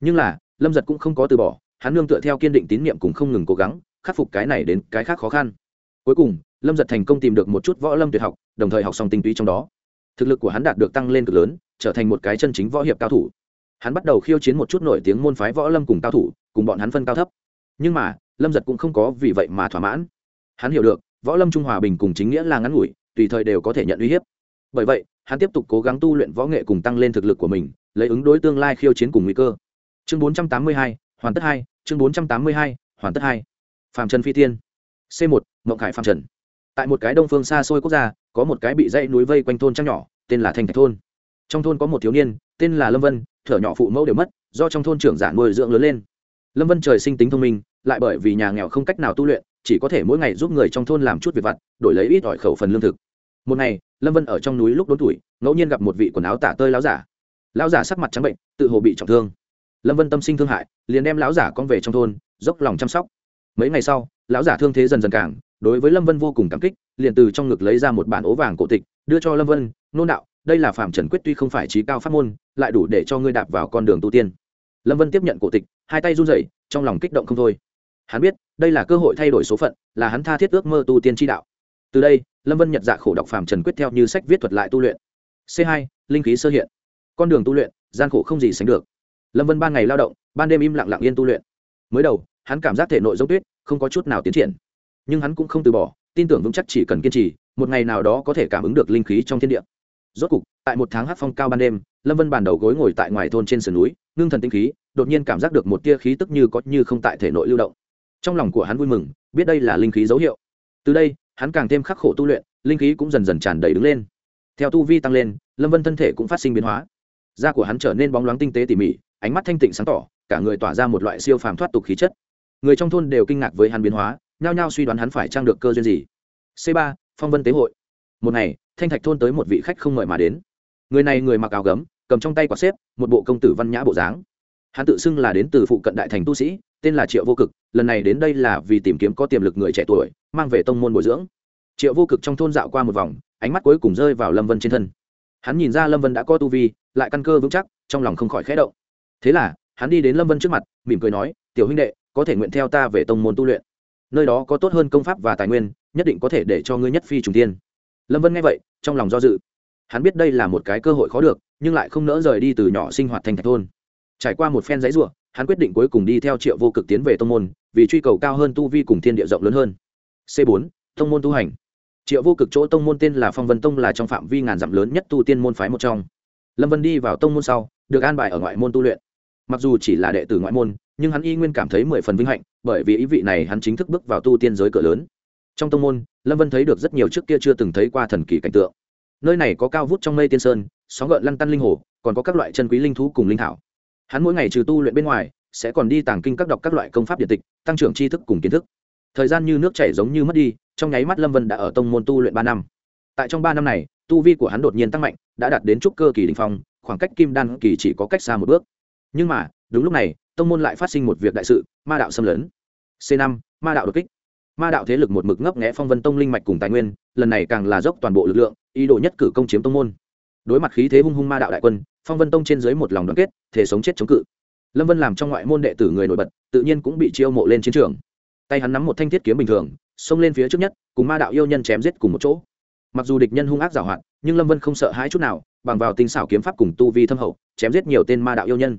Nhưng là, lâm giật cũng không có từ bỏ, hắn nương tựa theo kiên định tín nhiệm cùng không ngừng cố gắng, khắc phục cái này đến cái khác khó khăn. Cuối cùng, lâm giật thành công tìm được một chút võ lâm tuyệt học, đồng thời học xong tinh túy trong đó thực lực của hắn đạt được tăng lên cực lớn trở thành một cái chân chính võ hiệp cao thủ. Hắn bắt đầu khiêu chiến một chút nổi tiếng môn phái võ lâm cùng cao thủ cùng bọn hắn phân cao thấp. Nhưng mà lâm giật cũng không có vì vậy mà thỏa mãn. Hắn hiểu được võ lâm trung hòa bình cùng chính nghĩa là ngắn ngủi tùy thời đều có thể nhận uy hiếp. Bởi vậy hắn tiếp tục cố gắng tu luyện võ nghệ cùng tăng lên thực lực của mình lấy ứng đối tương lai khiêu chiến cùng nguy cơ. Chương 482, hoàn tất hai chương 482, hoàn tất hai. Phạm trần phi tiên. C một mộng khải phạm trần. Tại một cái đông phương xa xôi quốc gia có một cái bị dãy núi vây quanh thôn trăng nhỏ tên là thanh thạch thôn. Trong thôn có một thiếu niên, tên là lâm vân, thở nhỏ phụ mẫu đều mất, do trong thôn trưởng giả nuôi dưỡng lớn lên. Lâm vân trời sinh tính thông minh, lại bởi vì nhà nghèo không cách nào tu luyện, chỉ có thể mỗi ngày giúp người trong thôn làm chút việc vặt, đổi lấy ít ỏi khẩu phần lương thực. Một ngày, lâm vân ở trong núi lúc đốn tuổi, ngẫu nhiên gặp một vị quần áo tả tơi láo giả. Lão giả sắc mặt trắng bệnh, tự hồ bị trọng thương. Lâm vân tâm sinh thương hại, liền đem lão giả con về trong thôn, dốc lòng chăm sóc. Mấy ngày sau, lão giả thương thế dần dần càng đối với lâm vân vô cùng cảm kích, liền từ trong ngực lấy ra một bản ố vàng cổ tịch, đưa cho lâm vân, nôn đạo, đây là phạm trần quyết tuy không phải trí cao pháp môn, lại đủ để cho ngươi đạp vào con đường tu tiên. Lâm vân tiếp nhận cổ tịch, hai tay run rẩy, trong lòng kích động không thôi. Hắn biết, đây là cơ hội thay đổi số phận, là hắn tha thiết ước mơ tu tiên tri đạo. Từ đây, lâm vân nhật dạ khổ đọc phạm trần quyết theo như sách viết thuật lại tu luyện. C hai, linh khí sơ hiện. Con đường tu luyện, gian khổ không gì sánh được. Lâm vân ban ngày lao động, ban đêm im lặng lặng yên tu luyện. Mới đầu, hắn cảm giác thể nội giống tuyết, không có chút nào tiến triển nhưng hắn cũng không từ bỏ, tin tưởng vững chắc chỉ cần kiên trì, một ngày nào đó có thể cảm ứng được linh khí trong thiên địa. Rốt cục, tại một tháng hát phong cao ban đêm, lâm vân bàn đầu gối ngồi tại ngoài thôn trên sườn núi, ngưng thần tinh khí, đột nhiên cảm giác được một tia khí tức như có như không tại thể nội lưu động. Trong lòng của hắn vui mừng, biết đây là linh khí dấu hiệu. Từ đây, hắn càng thêm khắc khổ tu luyện, linh khí cũng dần dần tràn đầy đứng lên. Theo tu vi tăng lên, lâm vân thân thể cũng phát sinh biến hóa. Da của hắn trở nên bóng loáng tinh tế tỉ mỉ, ánh mắt thanh tịnh sáng tỏ, cả người tỏa ra một loại siêu phàm thoát tục khí chất. Người trong thôn đều kinh ngạc với hắn biến hóa nhao nhao suy đoán hắn phải trang được cơ duyên gì. C ba, phong vân tế hội. Một ngày, thanh thạch thôn tới một vị khách không mời mà đến. Người này người mặc áo gấm, cầm trong tay quả xếp, một bộ công tử văn nhã bộ dáng. Hắn tự xưng là đến từ phụ cận đại thành tu sĩ, tên là triệu vô cực, lần này đến đây là vì tìm kiếm có tiềm lực người trẻ tuổi, mang về tông môn bồi dưỡng. Triệu vô cực trong thôn dạo qua một vòng, ánh mắt cuối cùng rơi vào lâm vân trên thân. Hắn nhìn ra lâm vân đã có tu vi, lại căn cơ vững chắc, trong lòng không khỏi khẽ động. Thế là, hắn đi đến lâm vân trước mặt, mỉm cười nói, tiểu huynh đệ, có thể nguyện theo ta về tông môn tu luyện nơi đó có tốt hơn công pháp và tài nguyên, nhất định có thể để cho ngươi nhất phi trùng tiên lâm vân nghe vậy, trong lòng do dự. Hắn biết đây là một cái cơ hội khó được, nhưng lại không nỡ rời đi từ nhỏ sinh hoạt thành thạch thôn. Trải qua một phen giấy ruộng hắn quyết định cuối cùng đi theo triệu vô cực tiến về tông môn, vì truy cầu cao hơn tu vi cùng thiên địa rộng lớn hơn. C 4 tông môn tu hành. Triệu vô cực chỗ tông môn tên là phong vân tông là trong phạm vi ngàn dặm lớn nhất tu tiên môn phái một trong. Lâm vân đi vào tông môn sau, được an bài ở ngoại môn tu luyện. Mặc dù chỉ là đệ tử ngoại môn nhưng hắn y nguyên cảm thấy mười phần vinh hạnh, bởi vì ý vị này hắn chính thức bước vào tu tiên giới cửa lớn. Trong tông môn, lâm vân thấy được rất nhiều trước kia chưa từng thấy qua thần kỳ cảnh tượng. Nơi này có cao vút trong mây tiên sơn, sóng gợn lăn tăn linh hồ, còn có các loại chân quý linh thú cùng linh thảo. Hắn mỗi ngày trừ tu luyện bên ngoài, sẽ còn đi tàng kinh các đọc các loại công pháp điện tịch, tăng trưởng tri thức cùng kiến thức. Thời gian như nước chảy giống như mất đi, trong nháy mắt lâm vân đã ở tông môn tu luyện ba năm. Tại trong ba năm này, tu vi của hắn đột nhiên tăng mạnh, đã đạt đến trúc cơ kỳ đình phong, khoảng cách kim đan kỳ chỉ có cách xa một bước. Nhưng mà, đúng lúc này tông môn lại phát sinh một việc đại sự, ma đạo xâm lấn. C năm, ma đạo đột kích. Ma đạo thế lực một mực ngấp nghẽ phong vân tông linh mạch cùng tài nguyên, lần này càng là dốc toàn bộ lực lượng, ý đồ nhất cử công chiếm tông môn. Đối mặt khí thế hung hung ma đạo đại quân, phong vân tông trên dưới một lòng đoàn kết, thể sống chết chống cự. Lâm vân làm trong ngoại môn đệ tử người nổi bật, tự nhiên cũng bị chiêu mộ lên chiến trường. Tay hắn nắm một thanh thiết kiếm bình thường, xông lên phía trước nhất, cùng ma đạo yêu nhân chém giết cùng một chỗ. Mặc dù địch nhân hung ác giảo hoạt, nhưng lâm vân không sợ hãi chút nào, bằng vào tinh xảo kiếm pháp cùng tu vi thâm hậu, chém giết nhiều tên ma đạo yêu nhân.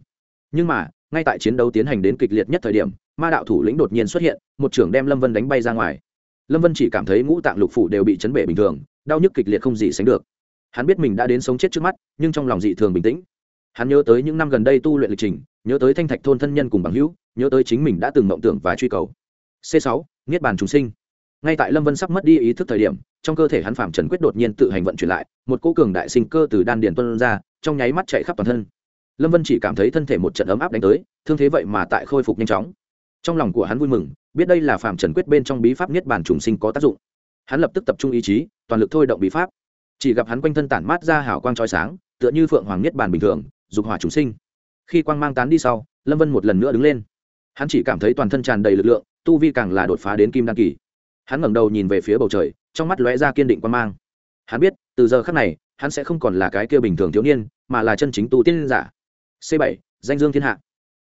Nhưng mà ngay tại chiến đấu tiến hành đến kịch liệt nhất thời điểm, ma đạo thủ lĩnh đột nhiên xuất hiện, một trưởng đem lâm vân đánh bay ra ngoài. Lâm vân chỉ cảm thấy ngũ tạng lục phủ đều bị chấn bể bình thường, đau nhức kịch liệt không gì sánh được. Hắn biết mình đã đến sống chết trước mắt, nhưng trong lòng dị thường bình tĩnh. Hắn nhớ tới những năm gần đây tu luyện lịch trình, nhớ tới thanh thạch thôn thân nhân cùng bằng hữu, nhớ tới chính mình đã từng mộng tưởng và truy cầu. C sáu, niết bàn chúng sinh. Ngay tại lâm vân sắp mất đi ý thức thời điểm, trong cơ thể hắn phạm trần quyết đột nhiên tự hành vận chuyển lại, một cô cường đại sinh cơ từ đan điền tuân ra, trong nháy mắt chạy khắp toàn thân lâm vân chỉ cảm thấy thân thể một trận ấm áp đánh tới, thương thế vậy mà tại khôi phục nhanh chóng. Trong lòng của hắn vui mừng, biết đây là phạm trần quyết bên trong bí pháp niết bàn trùng sinh có tác dụng. Hắn lập tức tập trung ý chí, toàn lực thôi động bí pháp. Chỉ gặp hắn quanh thân tản mát ra hào quang trói sáng, tựa như phượng hoàng niết bàn bình thường, dục hỏa trùng sinh. Khi quang mang tán đi sau, lâm vân một lần nữa đứng lên. Hắn chỉ cảm thấy toàn thân tràn đầy lực lượng, tu vi càng là đột phá đến kim đăng kỳ. Hắn ngẩng đầu nhìn về phía bầu trời, trong mắt lóe ra kiên định quang mang. Hắn biết, từ giờ khắc này, hắn sẽ không còn là cái kia bình thường thiếu niên, mà là chân chính tu tiên giả c bảy, danh dương thiên hạ.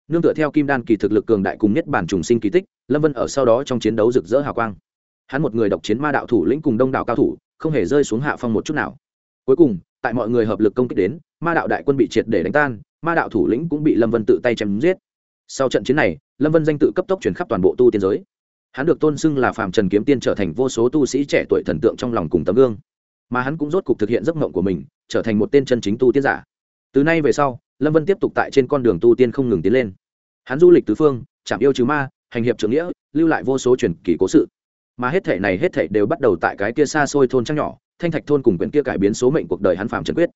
Nương tựa theo kim đan kỳ thực lực cường đại cùng nhất bản trùng sinh kỳ tích, lâm vân ở sau đó trong chiến đấu rực rỡ hào quang. Hắn một người độc chiến ma đạo thủ lĩnh cùng đông đảo cao thủ, không hề rơi xuống hạ phong một chút nào. Cuối cùng, tại mọi người hợp lực công kích đến, ma đạo đại quân bị triệt để đánh tan, ma đạo thủ lĩnh cũng bị lâm vân tự tay chém giết. Sau trận chiến này, lâm vân danh tự cấp tốc chuyển khắp toàn bộ tu tiên giới. Hắn được tôn xưng là phạm trần kiếm tiên trở thành vô số tu sĩ trẻ tuổi thần tượng trong lòng cùng tấm gương. Mà hắn cũng rốt cục thực hiện giấc mộng của mình, trở thành một tên chân chính tu tiên giả. Từ nay về sau lâm vân tiếp tục tại trên con đường tu tiên không ngừng tiến lên. Hắn du lịch tứ phương, chạm yêu trừ ma, hành hiệp trưởng nghĩa, lưu lại vô số truyền kỳ cố sự. Mà hết thể này hết thể đều bắt đầu tại cái kia xa xôi thôn trăng nhỏ, thanh thạch thôn cùng quyển kia cải biến số mệnh cuộc đời hắn phạm trần quyết.